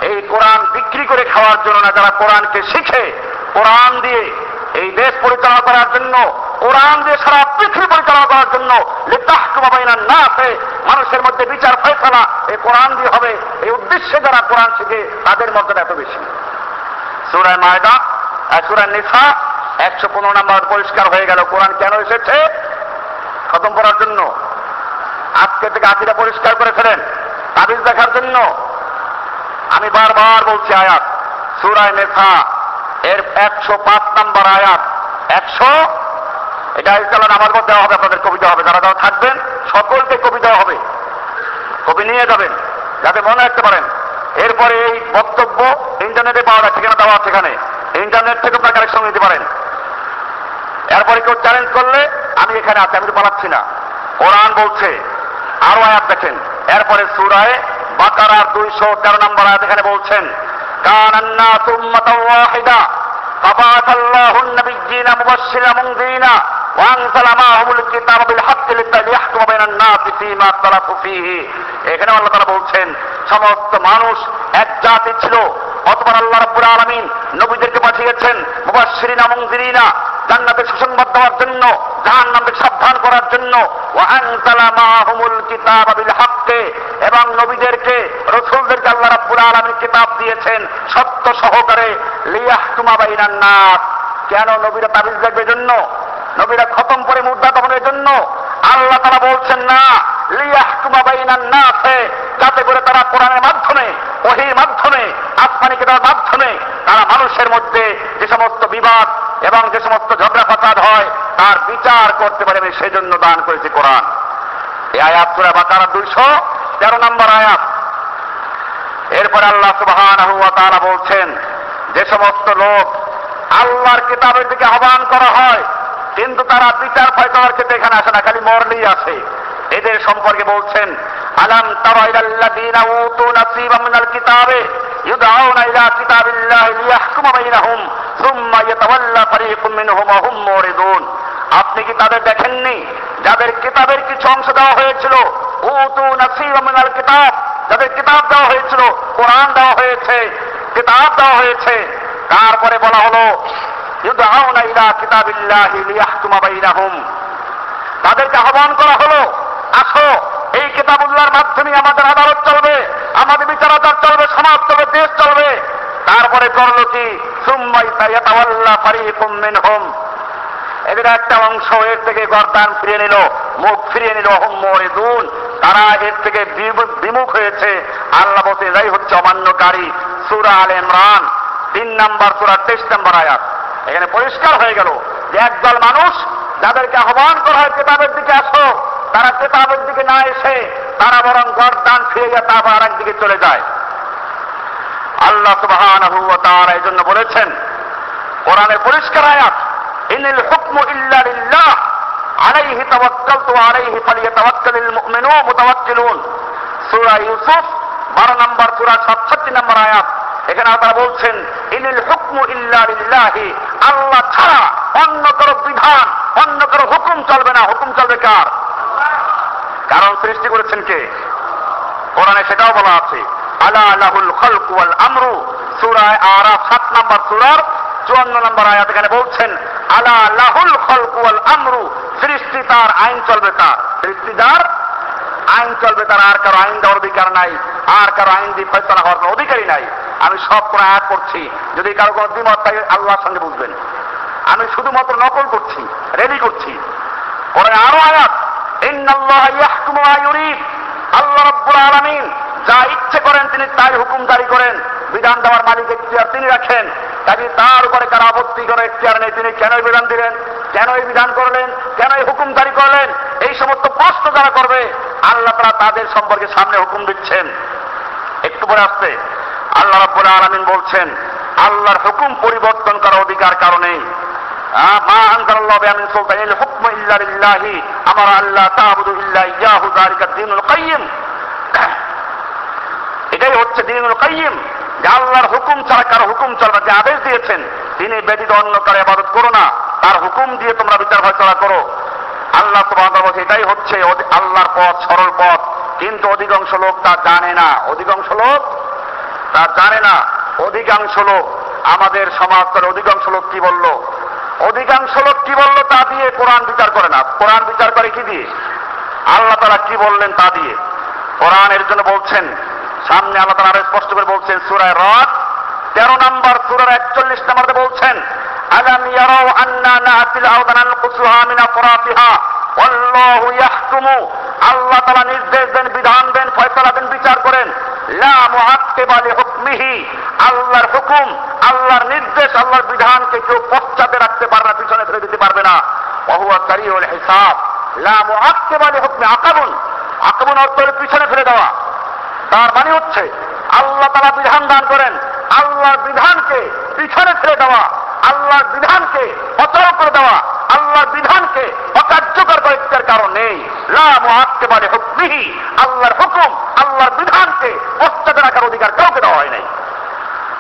এই কোরআন বিক্রি করে খাওয়ার জন্য না, যারা কোরআনকে শিখে, কোরআন দিয়ে এই দেশ পরিচালনা করার জন্য, কোরআন দিয়ে সারা পৃথিবী পরিচালনা করার জন্য না আছে মানুষের মধ্যে বিচার ফয়সলা, এই কোরআন দিয়ে হবে। এই উদ্দেশ্যে যারা কোরআন শিখে, তাদের মর্যাদা এত বেশি। সুরায় মায়দা সুরায় নিসা, একশো পনেরো নম্বর পরিষ্কার হয়ে গেল, কোরআন কেন এসেছে? খতম করার জন্য। আজকে থেকে আকিরা পরিষ্কার করে ফেলেন। তাবিজ দেখার জন্য। আমি বারবার বলছি আয়াত, সুরায় নেশা এর একশো পাঁচ নাম্বার আয়াত। একশো? এটা ইনশাল্লাহ নামাজ মধ্যে দেওয়া হবে, আপনাদের কবিতা হবে। যারা যারা থাকবেন, সকলকে কবি দেওয়া হবে। কবি নিয়ে যাবেন, যাতে মনে রাখতে পারেন। এরপরে এই বক্তব্য ইন্টারনেটে পাওয়া যায়, ঠিকানা দেওয়া এখানে। ইন্টারনেট থেকে আপনার কালেকশন নিতে পারেন। এরপরে কেউ চ্যালেঞ্জ করলে, আমি এখানে আছি, আমি তো পালাচ্ছি না। কোরআন বলছে, আরও আয়াত দেখেন। এরপরে সুরায় বাকারার দুইশো তেরো নম্বর আয়াত এখানে বলছেন কান الناس أمة واحدة فبعث الله النبيين مبشرين منذرين وأنزل معهم الكتاب بالحق ليحكم بين الناس فيما اختلفوا فيه এখানে আল্লাহ তারা বলছেন সমস্ত মানুষ এক জাতি ছিল অতবার আল্লাহ রাব্বুল আলামিন নবীদেরকে পাঠিয়েছেন মুবাশশিরিনা মুনজিরিনা জান্নাতের সুসংবাদ দেওয়ার জন্য জাহান্নাম থেকে সাবধান করার জন্য ওয়া আনজালা মাহুমুল কিতাব বিল হাক্কে এবং নবীদেরকে রসুলদেরকে আল্লাহ রাব্বুল আলামিন কিতাব দিয়েছেন সত্য সহকারে লিয়াহকুমা বাইনান নাস। কেন নবীরা তাবিজ দেখবে জন্য? নবীরা খতম করে মুদ্রা দমনের জন্য? আল্লাহ তারা বলছেন, না লিয়াহ লিয়াহকুমা বাইনান নাসে। যাতে করে তারা কোরআনের মাধ্যমে, ওহির মাধ্যমে, আসমানি কিতাবের মাধ্যমে তারা মানুষের মধ্যে যে সমস্ত বিবাদ এবং যে সমস্ত ঝগড়া ফাসাদ হয়, তার বিচার করতে পারে সেজন্য দান করেছি কোরআন। এই আয়াত সুরা বাকারা দুইশো তেরো নম্বর আয়াত। এরপরে আল্লাহ সুবহানাহু ওয়া তাআলা বলছেন, যে সমস্ত লোক আল্লাহর কিতাবের দিকে আহ্বান করা হয়, কিন্তু তারা বিচার ফয়সলার ক্ষেত্রে এখানে আসে না, খালি মরলেই আসে। এদের সম্পর্কে বলছেন, আলাম তারা ইলাল্লাযীনা উতু নাসীবাম মিনাল কিতাবে ইউদআউনা ইলা কিতাবিল্লাহি লিয়াহকুমা বাইনাহুম, সুম্মা ইয়াতাওয়াল্লা ফারীকুম মিনহুম ওয়া হুম মুরিদুন। আপনি কি তাদের দেখেননি? যাদের কিতাবের কিছু অংশ দেওয়া হয়েছিল কিতাব, যাদের কিতাব দেওয়া হয়েছিল, কোরআন দেওয়া হয়েছে, কিতাব দেওয়া হয়েছে। তারপরে বলা হলো তাদেরকে আহ্বান করা হলো, আসো, এই কিতাবুল্লাহর মাধ্যমে আমাদের আদালত চলবে, আমাদের বিচারাচার চলবে, সমাজ চলবে, দেশ চলবে। তারপরে করল কি? সুম্মাই তায়াতাওয়াল্লা ফারিকুম এদের একটা অংশ এর থেকে গর্দান ফিরিয়ে নিল, মুখ ফিরিয়ে নিল হোম মরিদুন তারা এর থেকে বিমুখ হয়েছে। আল্লাহ বলতে এরাই হচ্ছে অমান্যকারী সুরা আল ইমরান। তিন নাম্বার সুরা, তেইশ নাম্বার আয়াত। এখানে পরিষ্কার হয়ে গেল যে একদল মানুষ যাদেরকে আহ্বান করা হয়, কেতাবের দিকে আসো। তারা কেতাবের দিকে না এসে তারা বরং গরদান ফিরে যায় তারপর একদিকে চলে যায়। আল্লাহ ওয়া তাআলা এই জন্য বলেছেন, কোরআনের পরিষ্কার আয়াত ইনিল হুকমু ইল্লা লিল্লাহ আলাইহি তাওয়াক্কালতু ওয়া আলাইহি ফালিয়াতাওয়াক্কালিল মুমিনুন মুতাওয়াক্কিলুন সূরা ইউসুফ 12 নম্বর সূরা 67 নম্বর আয়াত বলছেন ইল্লা হুকুম চলবে না। হুকুম চলবে কার? কারণ সৃষ্টি করেছেন কে? কোরআনে সেটাও বলা আছে, আলা আমরু। সূরায় আরাফ 7 নম্বর সূরার 54 নম্বর আয়াত এখানে বলছেন, আলা লাহুল খলক ওয়াল আমরু সৃষ্টি তার, আইন চলবে তার। সৃষ্টি তার আইন চলবে তার। আর কারও আইন দেওয়ার অধিকার নাই, আর কারও আইন দিয়ে ফয়সলা হওয়ার অধিকারই নাই। আমি সব কোনো আয়াত করছি যদি কারও কোনো দ্বিমত থাকে, আল্লাহর সঙ্গে বুঝবেন। আমি শুধুমাত্র নকল করছি, রেডি করছি। পরে আরও আয়াত আল্লাহ রাব্বুল আলামিন যা ইচ্ছে করেন তিনি তাই হুকুম জারি করেন। বিধান দেওয়ার মালিক এখতিয়ার তিনি রাখেন? কাজে তার উপরে কারও আপত্তি করে এখতিয়ার নেই। তিনি কেন বিধান দিলেন? কেন এই বিধান করলেন? কেন এই হুকুম জারি করলেন? এই সমস্ত প্রশ্ন যারা করবে, আল্লাহ তারা তাদের সম্পর্কে সামনে হুকুম দিচ্ছেন। একটু পরে আসছে আল্লাহ রাব্বুল আলামিন বলছেন, আল্লাহর হুকুম পরিবর্তন করার অধিকার কারণে মা আমার আল্লাহ এটাই হচ্ছে দ্বীনুল কাইয়্যিম। আল্লাহর হুকুম ছাড়া কারও হুকুম চলবে, যে আদেশ দিয়েছেন, তিনি ব্যতীত অন্য কারও ইবাদত করো না। তার হুকুম দিয়ে তোমরা বিচার ফয়সলা করো। আল্লাহ ওয়া এটাই হচ্ছে আল্লাহর পথ, সরল পথ। কিন্তু অধিকাংশ লোক তা জানে না। অধিকাংশ লোক তা জানে না। অধিকাংশ লোক, আমাদের সমাজের অধিকাংশ লোক কি বলল? অধিকাংশ লোক কি বলল? তা দিয়ে কোরআন বিচার করে না। কোরআন বিচার করে কি দিয়ে? আল্লাহ তারা কি বললেন তা দিয়ে? কোরআন এর জন্য বলছেন সামনে আল্লাহ তারা আরও স্পষ্ট করে বলছেন সুরায় রদ, তেরো নম্বর সুরার একচল্লিশ নম্বরে বলছেন আলাম ইয়ারাও আন্না নাহাতিল আওদানান কুসুহা মিন আফরাতিহা ওয়াল্লাহু ইয়াহকুমু। আল্লাহ তাআলা নির্দেশ দেন, বিধান দেন, ফয়সালা দেন, বিচার করেন। লা মুআক্কিবা লিহুকমিহি। আল্লাহর হুকুম, আল্লাহর নির্দেশ, আল্লাহর বিধানকে কেউ পশ্চাতে রাখতে পারবে না, পিছনে ফেলে দিতে পারবে না। ওহুয়া সারিউল হিসাব। লা মুআক্কিবা লিহুকমি, আকাবুন। আকাবুন অর্থ পিছনে ফেলে দেওয়া। তার মানে হচ্ছে আল্লাহ তারা বিধান দান করেন। আল্লাহর বিধানকে পিছনে ফেলে দেওয়া, আল্লাহর বিধানকে অচল করে দেওয়া, আল্লাহর বিধানকে অকার্যকর করার কারণ নেই। মুআক্কিবা বলে হুকমিহি, আল্লাহর হুকুম, আল্লাহর বিধানকে পশ্চাতে রাখার অধিকার কাউকে দেওয়া হয় নাই।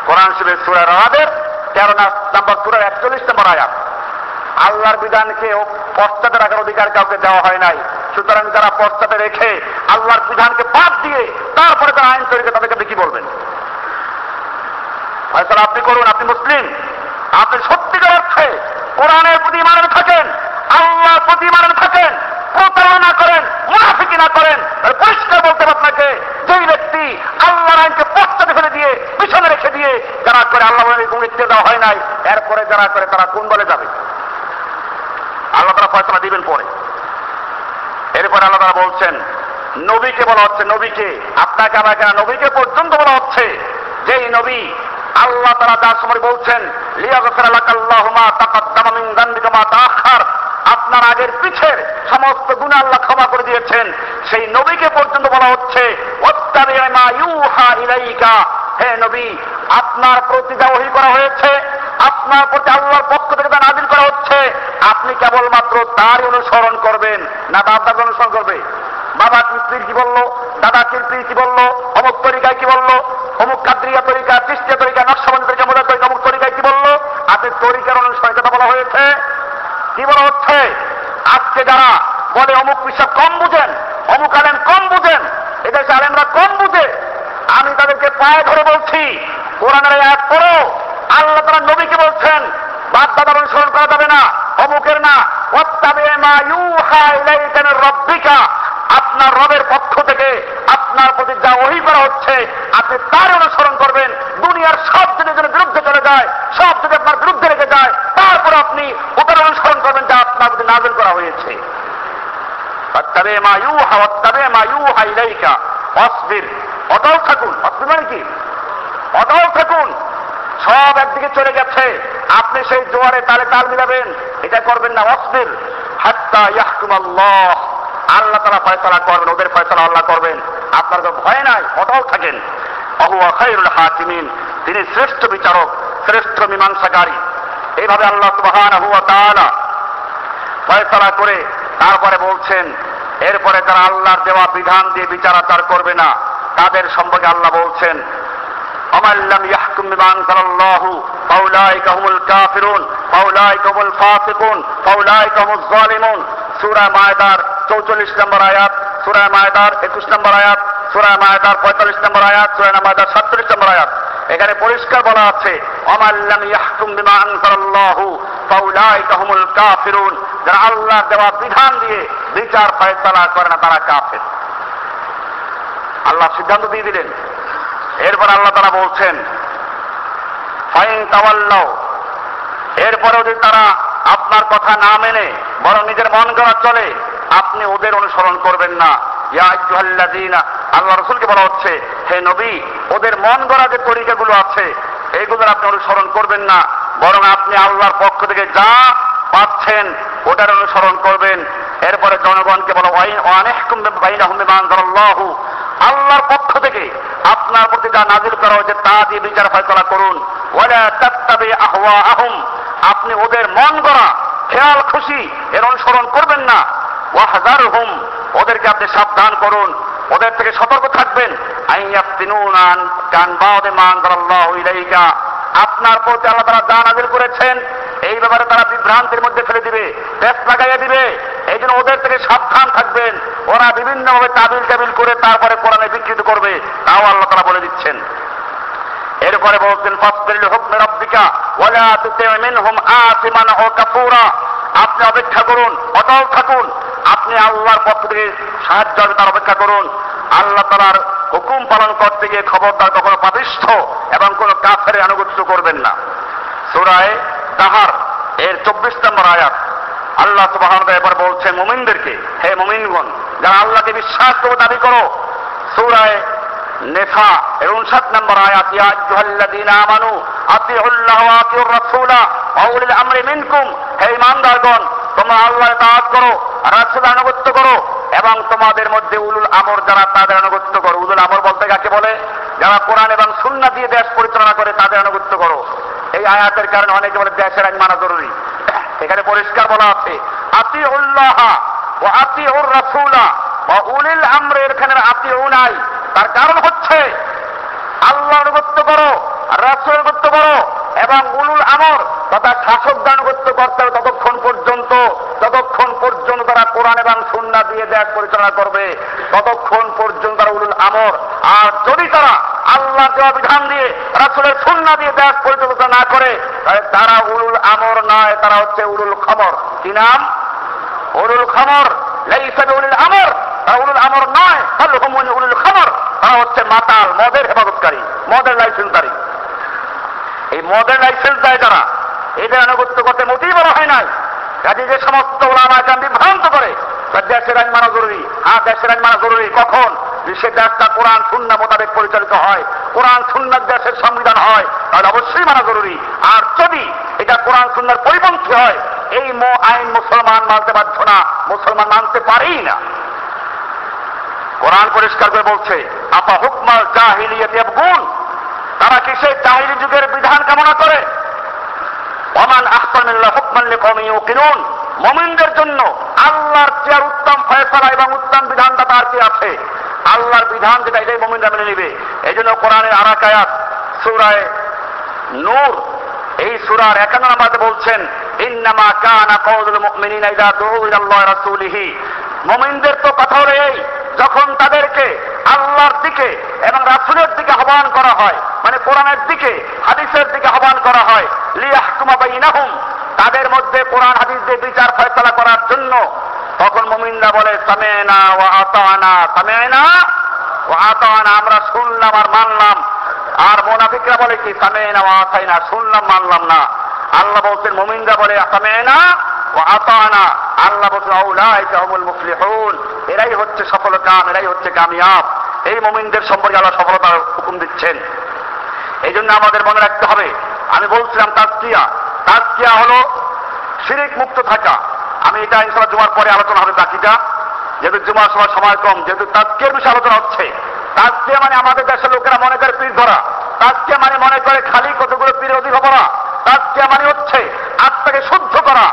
কোরআন শরীফের সূরা রাদের তেরো নাম্বার সূরার একচল্লিশ নম্বর আয়াত। আল্লাহর বিধানকে পশ্চাতে রাখার অধিকার কাউকে দেওয়া হয় নাই। সুতরাং যারা পশ্চাতে রেখে আল্লাহর বিধানকে বাদ দিয়ে তারপরে তারা আইন তৈরি করে তাদেরকে ফয়সালা আপনি করুন, আপনি মুসলিম। আপনি সত্যিকার অর্থে কোরআনের প্রতি মানে থাকেন, আল্লাহর প্রতি মানে থাকেন, প্রতারণা করেন, মুনাফিকি না করেন পরিষ্কার বলতে আপনাকে, যেই ব্যক্তি আল্লাহর আইনকে পশ্চাতে ফেলে দিয়ে, পিছনে রেখে দিয়ে যারা করে আল্লাহ দেওয়া হয় নাই, এরপরে যারা করে তারা কোন বলে যাবে? ফয়সলা দিবেন পরে। এরপর আল্লাহ তারা বলছেন, নবীকে বলা হচ্ছে, নবীকে, আপনাকে আমার কেন নবীকে পর্যন্ত বলা হচ্ছে, যেই নবী আল্লাহ তারা যার সময় বলছেন আপনার আগের পিছের সমস্ত গুনাহ আল্লাহ ক্ষমা করে দিয়েছেন, সেই নবীকে পর্যন্ত বলা হচ্ছে হে নবী, আপনার প্রতি যা ওহী করা হয়েছে আপনার প্রতি আল্লাহর পক্ষ থেকে তা নাজিল করা হচ্ছে, আপনি কেবলমাত্র তারই অনুসরণ করবেন, না দাদাকে অনুসরণ করবে। বাবা কিস্তির কি বলল, দাদা কিস্তির কি বলল, অমুক তরিকায় কি বলল, অমুক কাদ্রিয়া তরিকা চিস্তিয়া তরিকা, নকশবন্দি তরিকা মোদা তরিকা, অমুক তরিকায় কি বলল, আপনি তরিকার অনুসরণ কথা বলা হয়েছে। কি বলা হচ্ছে? আজকে যারা বলে অমুক পিসাব কম বুঝেন, অমুক আলেম কম বুঝেন, এদেশে আলেমরা কম বুঝে, আমি তাদেরকে পায়ে ধরে বলছি, কোরআনের এক পড়ো আল্লাহ তারা নবীকে বলছেন বাদ দাদা অনুসরণ করা যাবে না, অমুকের না। রব্বিকা। আপনার রবের পক্ষ থেকে আপনার প্রতি যা ওহি করা হচ্ছে, আপনি তার অনুসরণ করবেন। দুনিয়ার সব যদি বিরুদ্ধে চলে যায়, সব যদি আপনার বিরুদ্ধে রেখে যায়, তারপর আপনি ওটার অনুসরণ করবেন যা আপনার প্রতি নাজিল করা হয়েছে। ওয়াত্তাবে মা ইউহা ওয়াত্তাবে মা ইউহা ইলাইকা। অসবির অটল থাকুন। অসবির মানে কি? অটল থাকুন। সব একদিকে চলে গেছে। আপনি সেই জোয়ারে তালে তাল মিলাবেন। এটা করবেন না অসবির হাত্তা ইয়াহকুম আল্লাহ তারা ফয়সলা করবেন, ওদের ফয়সলা আল্লাহ করবেন। আপনার তো ভয় নাই, অটল থাকেন। অহুয়া খাইরুল হাকিমিন। তিনি শ্রেষ্ঠ বিচারক, শ্রেষ্ঠ মীমাংসাকারী। এইভাবে আল্লাহ সুবহানাহু ওয়া তাআলা ফয়সলা করে তারপরে বলছেন, এরপরে তারা আল্লাহর দেওয়া বিধান দিয়ে বিচার আচার করবে না। তাদের সম্পর্কে আল্লাহ বলছেন ومن لم يحكم بما انزل الله فاولئك هم الكافرون فاولئك هم الفاسقون فاولئك هم الظالمون সূরা মায়দার 44 নম্বর আয়াত সূরা মায়দার 21 নম্বর আয়াত সূরা মায়দার 45 নম্বর আয়াত সূরা মায়দার 37 নম্বর আয়াত এখানে পরিষ্কার বলা আছে অমাল্লাম ইয়াহকুম বিমা আনজালাল্লাহু ফাউলাইকা হুমুল কাফিরুন যারা আল্লাহ দেওয়া বিধান দিয়ে বিচার ফয়সালা করে না তারা কাফের আল্লাহ সিদ্ধান্ত দিয়ে দিলেন এরপর আল্লাহ তারা বলছেন, ফাইন তাওয়াল্লাও এরপরে যদি তারা আপনার কথা না মেনে, বরং নিজের মন গড়া চলে, আপনি ওদের অনুসরণ করবেন না। আল্লাহ রসুলকে বলা হচ্ছে, হে নবী, ওদের মন গড়া যে তরিকাগুলো আছে এইগুলোর আপনি অনুসরণ করবেন না, বরং আপনি আল্লাহর পক্ষ থেকে যা পাচ্ছেন, ওটার অনুসরণ করবেন। এরপরে জনগণকে বলো আল্লাহর পক্ষ থেকে আপনার প্রতি যা নাজিল করা হয়েছে, তা দিয়ে বিচার ফয়সলা করুন। ওয়ালা তাত্তাবি আহওয়া আহুম আপনি ওদের মন গড়া, খেয়াল খুশি, এর অনুসরণ করবেন না। ওয়াহাজার হুম ওদেরকে আপনি সাবধান করুন। ওদের থেকে সতর্ক থাকবেন। আইয়াফতিনুনান কান বাদে মান আল্লাহ ইলাইকা। আপনার প্রতি আল্লাহ তারা যা নাজিল করেছেন, এই ব্যাপারে তারা বিভ্রান্তির মধ্যে ফেলে দিবে পেস লাগাইয়া দিবে। এই জন্য ওদের থেকে সাবধান থাকবেন। ওরা বিভিন্নভাবে তাবিল টাবিল করে তারপরে কোরআনে বিকৃত করবে, তাও আল্লাহ তারা বলে দিচ্ছেন। এরপরে বলছেন ফাসবিল হুকমে রাব্বিকা ওয়ালা তুতি মিনহুম আসিমান ও কাফুরা। আপনি অপেক্ষা করুন, অটল থাকুন। আপনি আল্লাহর পক্ষ থেকে সাহায্য হবে তার অপেক্ষা করুন। আল্লাহ তালার হুকুম পালন করতে গিয়ে খবরদার কখনো পাপিষ্ঠ এবং কোনো কাফের আনুগত্য করবেন না। সুরায় তাহার এর চব্বিশ নম্বর আয়াত। আল্লাহ সুবাহ এবার বলছে মুমিনদেরকে, হে মুমিনগণ, যারা আল্লাহকে বিশ্বাস করে, দাবি করো সুরায় নেফা এর উনষাট নম্বর আয়াত, ইয়া আইয়ুহাল্লাযীনা আমানু আতিউল্লাহ ওয়া আতিউর রাসূলা ওয়া উলিল আমরি মিনকুম, হে ঈমানদারগণ, তোমরা আল্লাহর তাআত করো রাসূল আনুগত্য করো এবং তোমাদের মধ্যে উলুল আমর যারা তাদের আনুগত্য করো। উলুল আমর বলতে কাকে বলে? যারা কোরআন এবং সুন্নাহ দিয়ে দেশ পরিচালনা করে তাদের আনুগত্য করো। এই আয়াতের কারণে অনেকে বলে দেশের আইন মানা জরুরি। এখানে পরিষ্কার বলা আছে, আতিউল্লাহ ও আতিউর রাসূলা ও উলিল আমরে, এখানে আতিউ নাই তার কারণ হচ্ছে, আল্লাহ আনুগত্য করো, রাসূল আনুগত্য করো, এবং উলুল আমর তথা শাসক আনুগত্য করতে হবে ততক্ষণ পর্যন্ত ততক্ষণ পর্যন্ত তারা কোরআন এবং সুন্না দিয়ে দেশ পরিচালনা করবে, ততক্ষণ পর্যন্ত তারা উলুল আমর। আর যদি তারা আল্লাহ দেওয়া বিধান দিয়ে রাসুলের সুন্না দিয়ে দেশ পরিচালনা না করে তারা উলুল আমর নয়, তারা হচ্ছে উলুল খবর কি নাম? উলুল খবর উলুল আমর। তারা উলুল আমর নয় উলুল খবর তারা হচ্ছে মাতাল, মদের হেফাজতকারী, মদের লাইসেন্সকারী এই মদের লাইসেন্স দেয় যারা, এদের আনুগত্য করতে মোটেই বলা হয় নাই। কাজে যে সমস্ত ওলামা কান বিভ্রান্ত করে দেশের আইন মানা জরুরি। হ্যাঁ দেশের আইন মানা জরুরি কখন? সে দেশটা কোরআন শূন্য মোতাবেক পরিচালিত হয়, কোরআন শূন্যের দেশের সংবিধান হয়, তাহলে অবশ্যই মানা জরুরি। আর যদি এটা কোরআন শূন্যের পরিপন্থী হয়, এই মো আইন মুসলমান মানতে বাধ্য না, মুসলমান মানতে পারেই না। কোরআন পরিষ্কার করে বলছে আপা হুকমাল জাহিলিয়াত গুণ তারা কি সেই যুগের বিধান কামনা করে? ওমান আহসানুল্লাহ হুকমান লিকওমি ইউকিনুন? মুমিনদের জন্য আল্লাহর চেয়ার উত্তম ফয়সালা এবং উত্তম বিধানটা তার কি আছে। আল্লাহর বিধান যেটা, এটাই মুমিনরা মেনে নিবে। এই জন্য কোরআনের আরাকায়াত, সুরায় নূর, এই সুরার একান্ন নম্বরে বলছেন, ইন্নামা কানা কওলুল মুমিনিনা ইযা দুউ ইলাল্লাহি রাসূলিহি। মুমিনদের তো কথা হলো এই, যখন তাদেরকে আল্লাহর দিকে এবং রাসূলের দিকে আহ্বান করা হয় মানে কোরআনের দিকে, হাদিসের দিকে আহ্বান করা হয়, লিয়াহকুমা বাইনাহুম। তাদের মধ্যে কোরআন হাদিস দিয়ে বিচার ফয়সালা করার জন্য তখন মুমিনরা বলে, সামেনা ওয়া আতানা। সামেনা ওয়া আতানা, আমরা শুনলাম আর মানলাম। আর মোনাফিকরা বলে, কি, সামেনা ওয়া আতাইনা? শুনলাম, মানলাম না। আল্লাহ বলছেন, মুমিনরা বলে, সামেনা ওয়া আতানা। আল্লাহ বলছেন আউলাইকা হুমুল মুফলিহুন। এরাই হচ্ছে সফল কাম, এরাই হচ্ছে কামিয়াব। এই মুমিনদের সম্পর্কে আল্লাহ সফলতার হুকুম দিচ্ছেন। এই জন্য আমাদের মনে রাখতে হবে। আমি বলছিলাম, তাজকিয়া। তাজকিয়া হলো শিরিক মুক্ত থাকা। আমি এটা ইনশাল্লাহ জুমার পরে আলোচনা হবে বাকিটা। যেহেতু জুমার সময় সময় কম, যেহেতু তাজকিয়ার বিষয়ে আলোচনা হচ্ছে। তাজকিয়া মানে আমাদের দেশের লোকেরা মনে করে পীর ধরা। তাজকিয়া মানে মনে করে খালি কতগুলো পীরের অধিক হবরা তাজকিয়া মানে হচ্ছে আত্মাকে শুদ্ধ করা,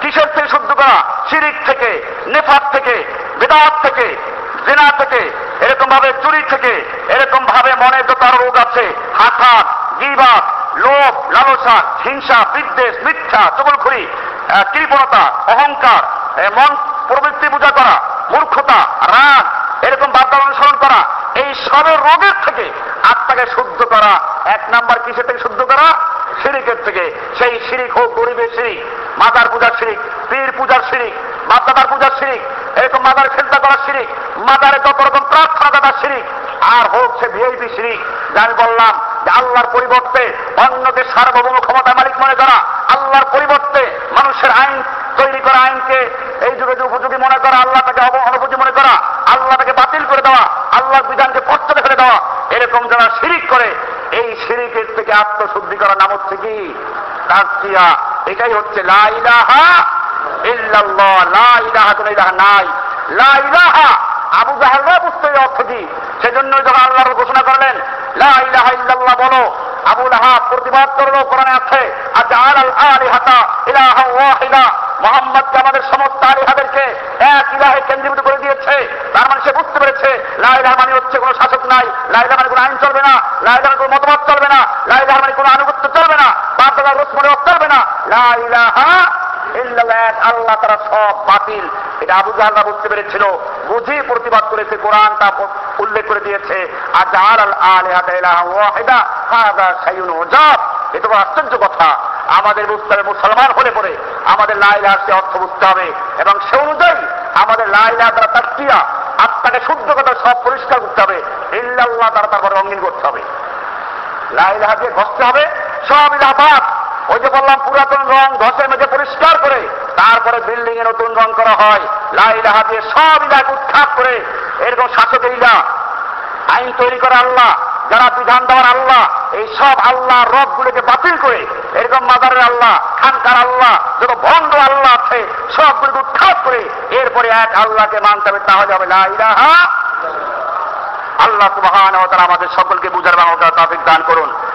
কিসের থেকে শুদ্ধ করা? শিরিক থেকে নেফাত থেকে, বেদাত থেকে, জেনা থেকে এরকম ভাবে চুরি থেকে এরকম ভাবে মনে যত আরও রোগ আছে হাতাত গিবাদ লোভ, লালসা, হিংসা, বিদ্বেষ, মিথ্যা চবলখুরি কৃপণতা অহংকার মন প্রবৃত্তি পূজা করা, মূর্খতা, রাগ, এরকম বার্তা অনুসরণ করা, এই সবের রোগের থেকে আত্মাকে শুদ্ধ করা, এক নাম্বার কিসের থেকে শুদ্ধ করা? শিরিকের থেকে। সেই শিরিক হোক গরিবের শিরিক মাদার পূজার শিরিক, পীর পূজার শিরিক, বাপদাদার পূজার শিরিক, এরকম মাদার চিন্তা করার শিরিক, মাদারে যত রকম প্রার্থনা দাদার শিরিক, আর হোক সে ভিআইপি শিরিক, যা আমি বললাম যে আল্লাহর পরিবর্তে অন্যকে সার্বভৌম ক্ষমতা মালিক মনে করা, আল্লাহর পরিবর্তে মানুষের আইন তৈরি করা, আইনকে এই যুগে যে উপযোগী মনে করা, আল্লাহ তাকে অনুপযোগী মনে করা, আল্লাহ তাকে বাতিল করে দেওয়া, আল্লাহর বিধানকে পশ্চাতে ফেলে দেওয়া, এরকম যারা শিরিক করে, এই শিরিকের থেকে আত্মশুদ্ধি করার নাম হচ্ছে কি? এটাই হচ্ছে লা ইলাহা ইল্লাল্লাহ। লা ইলাহা কোন ইলাহা নাই। লা ইলাহা আবু জাহেলরা বুঝতে অর্থ কি সেজন্য যখন আল্লাহর ঘোষণা করলেন, লা ইলাহা ইল্লাল্লাহ বলো, আবু লাহাব প্রতিবাদ করল, কোরআনে আছে আর আল আলিহাতা ইলাহা ওয়াহিদা। মোহাম্মদকে আমাদের সমস্ত আলিহাদেরকে এক ইলাহে কেন্দ্রীভূত করে দিয়েছে। তার মানে সে বুঝতে পেরেছে লাইলাহ মানে হচ্ছে কোনো শাসক নাই লাইলাহ মানে কোনো আইন চলবে না লাইলাহ মানে কোনো মতবাদ চলবে না লাইলাহ মানে কোনো আনুগত্য চলবে না বাপ রোজ মনে চলবে না। লাইলাহা আল্লাহ তারা সব বাতিল। এটা আবু জাহালরা বুঝতে পেরেছিল। বুঝি প্রতিবাদ করেছে কোরআন উল্লেখ করে দিয়েছে। আর জাহাল আল আলিহাতা ইলাহা হাদা শাইউন উজাব এটা আশ্চর্য কথা। আমাদের বুঝতে হবে মুসলমান হলে পরে আমাদের লাইলাহার সে অর্থ বুঝতে হবে। এবং সে অনুযায়ী আমাদের লাইলাহ দ্বারা তাকিয়া আত্মাকে শুদ্ধ কথা সব পরিষ্কার করতে হবে। ইল্লাল্লাহ দ্বারা তারপরে রঙিন করতে হবে। লাইলাহা দিয়ে ঘষতে হবে। সব ওই যে বললাম, পুরাতন রং ঘষের মধ্যে পরিষ্কার করে, তারপরে বিল্ডিং এ নতুন রং করা হয়। লাইলাহা দিয়ে সব ইলাকে উৎখাত করে, এরকম শাসকের ইলা, আইন তৈরি করা আল্লাহ, যারা বিধান দেওয়ার আল্লাহ, এই সব আল্লাহ রব গুলোকে বাতিল করে, এরকম মাদারের আল্লাহ, খানকার আল্লাহ, যত ভণ্ড আল্লাহ আছে, সবগুলোকে উৎখাত করে, এরপরে এক আল্লাহকে মানতে হবে, তাহলে হবে লা ইলাহা আল্লাহ তাআলা আমাদের সকলকে বুঝার বাংলা তাফিক দান করুন।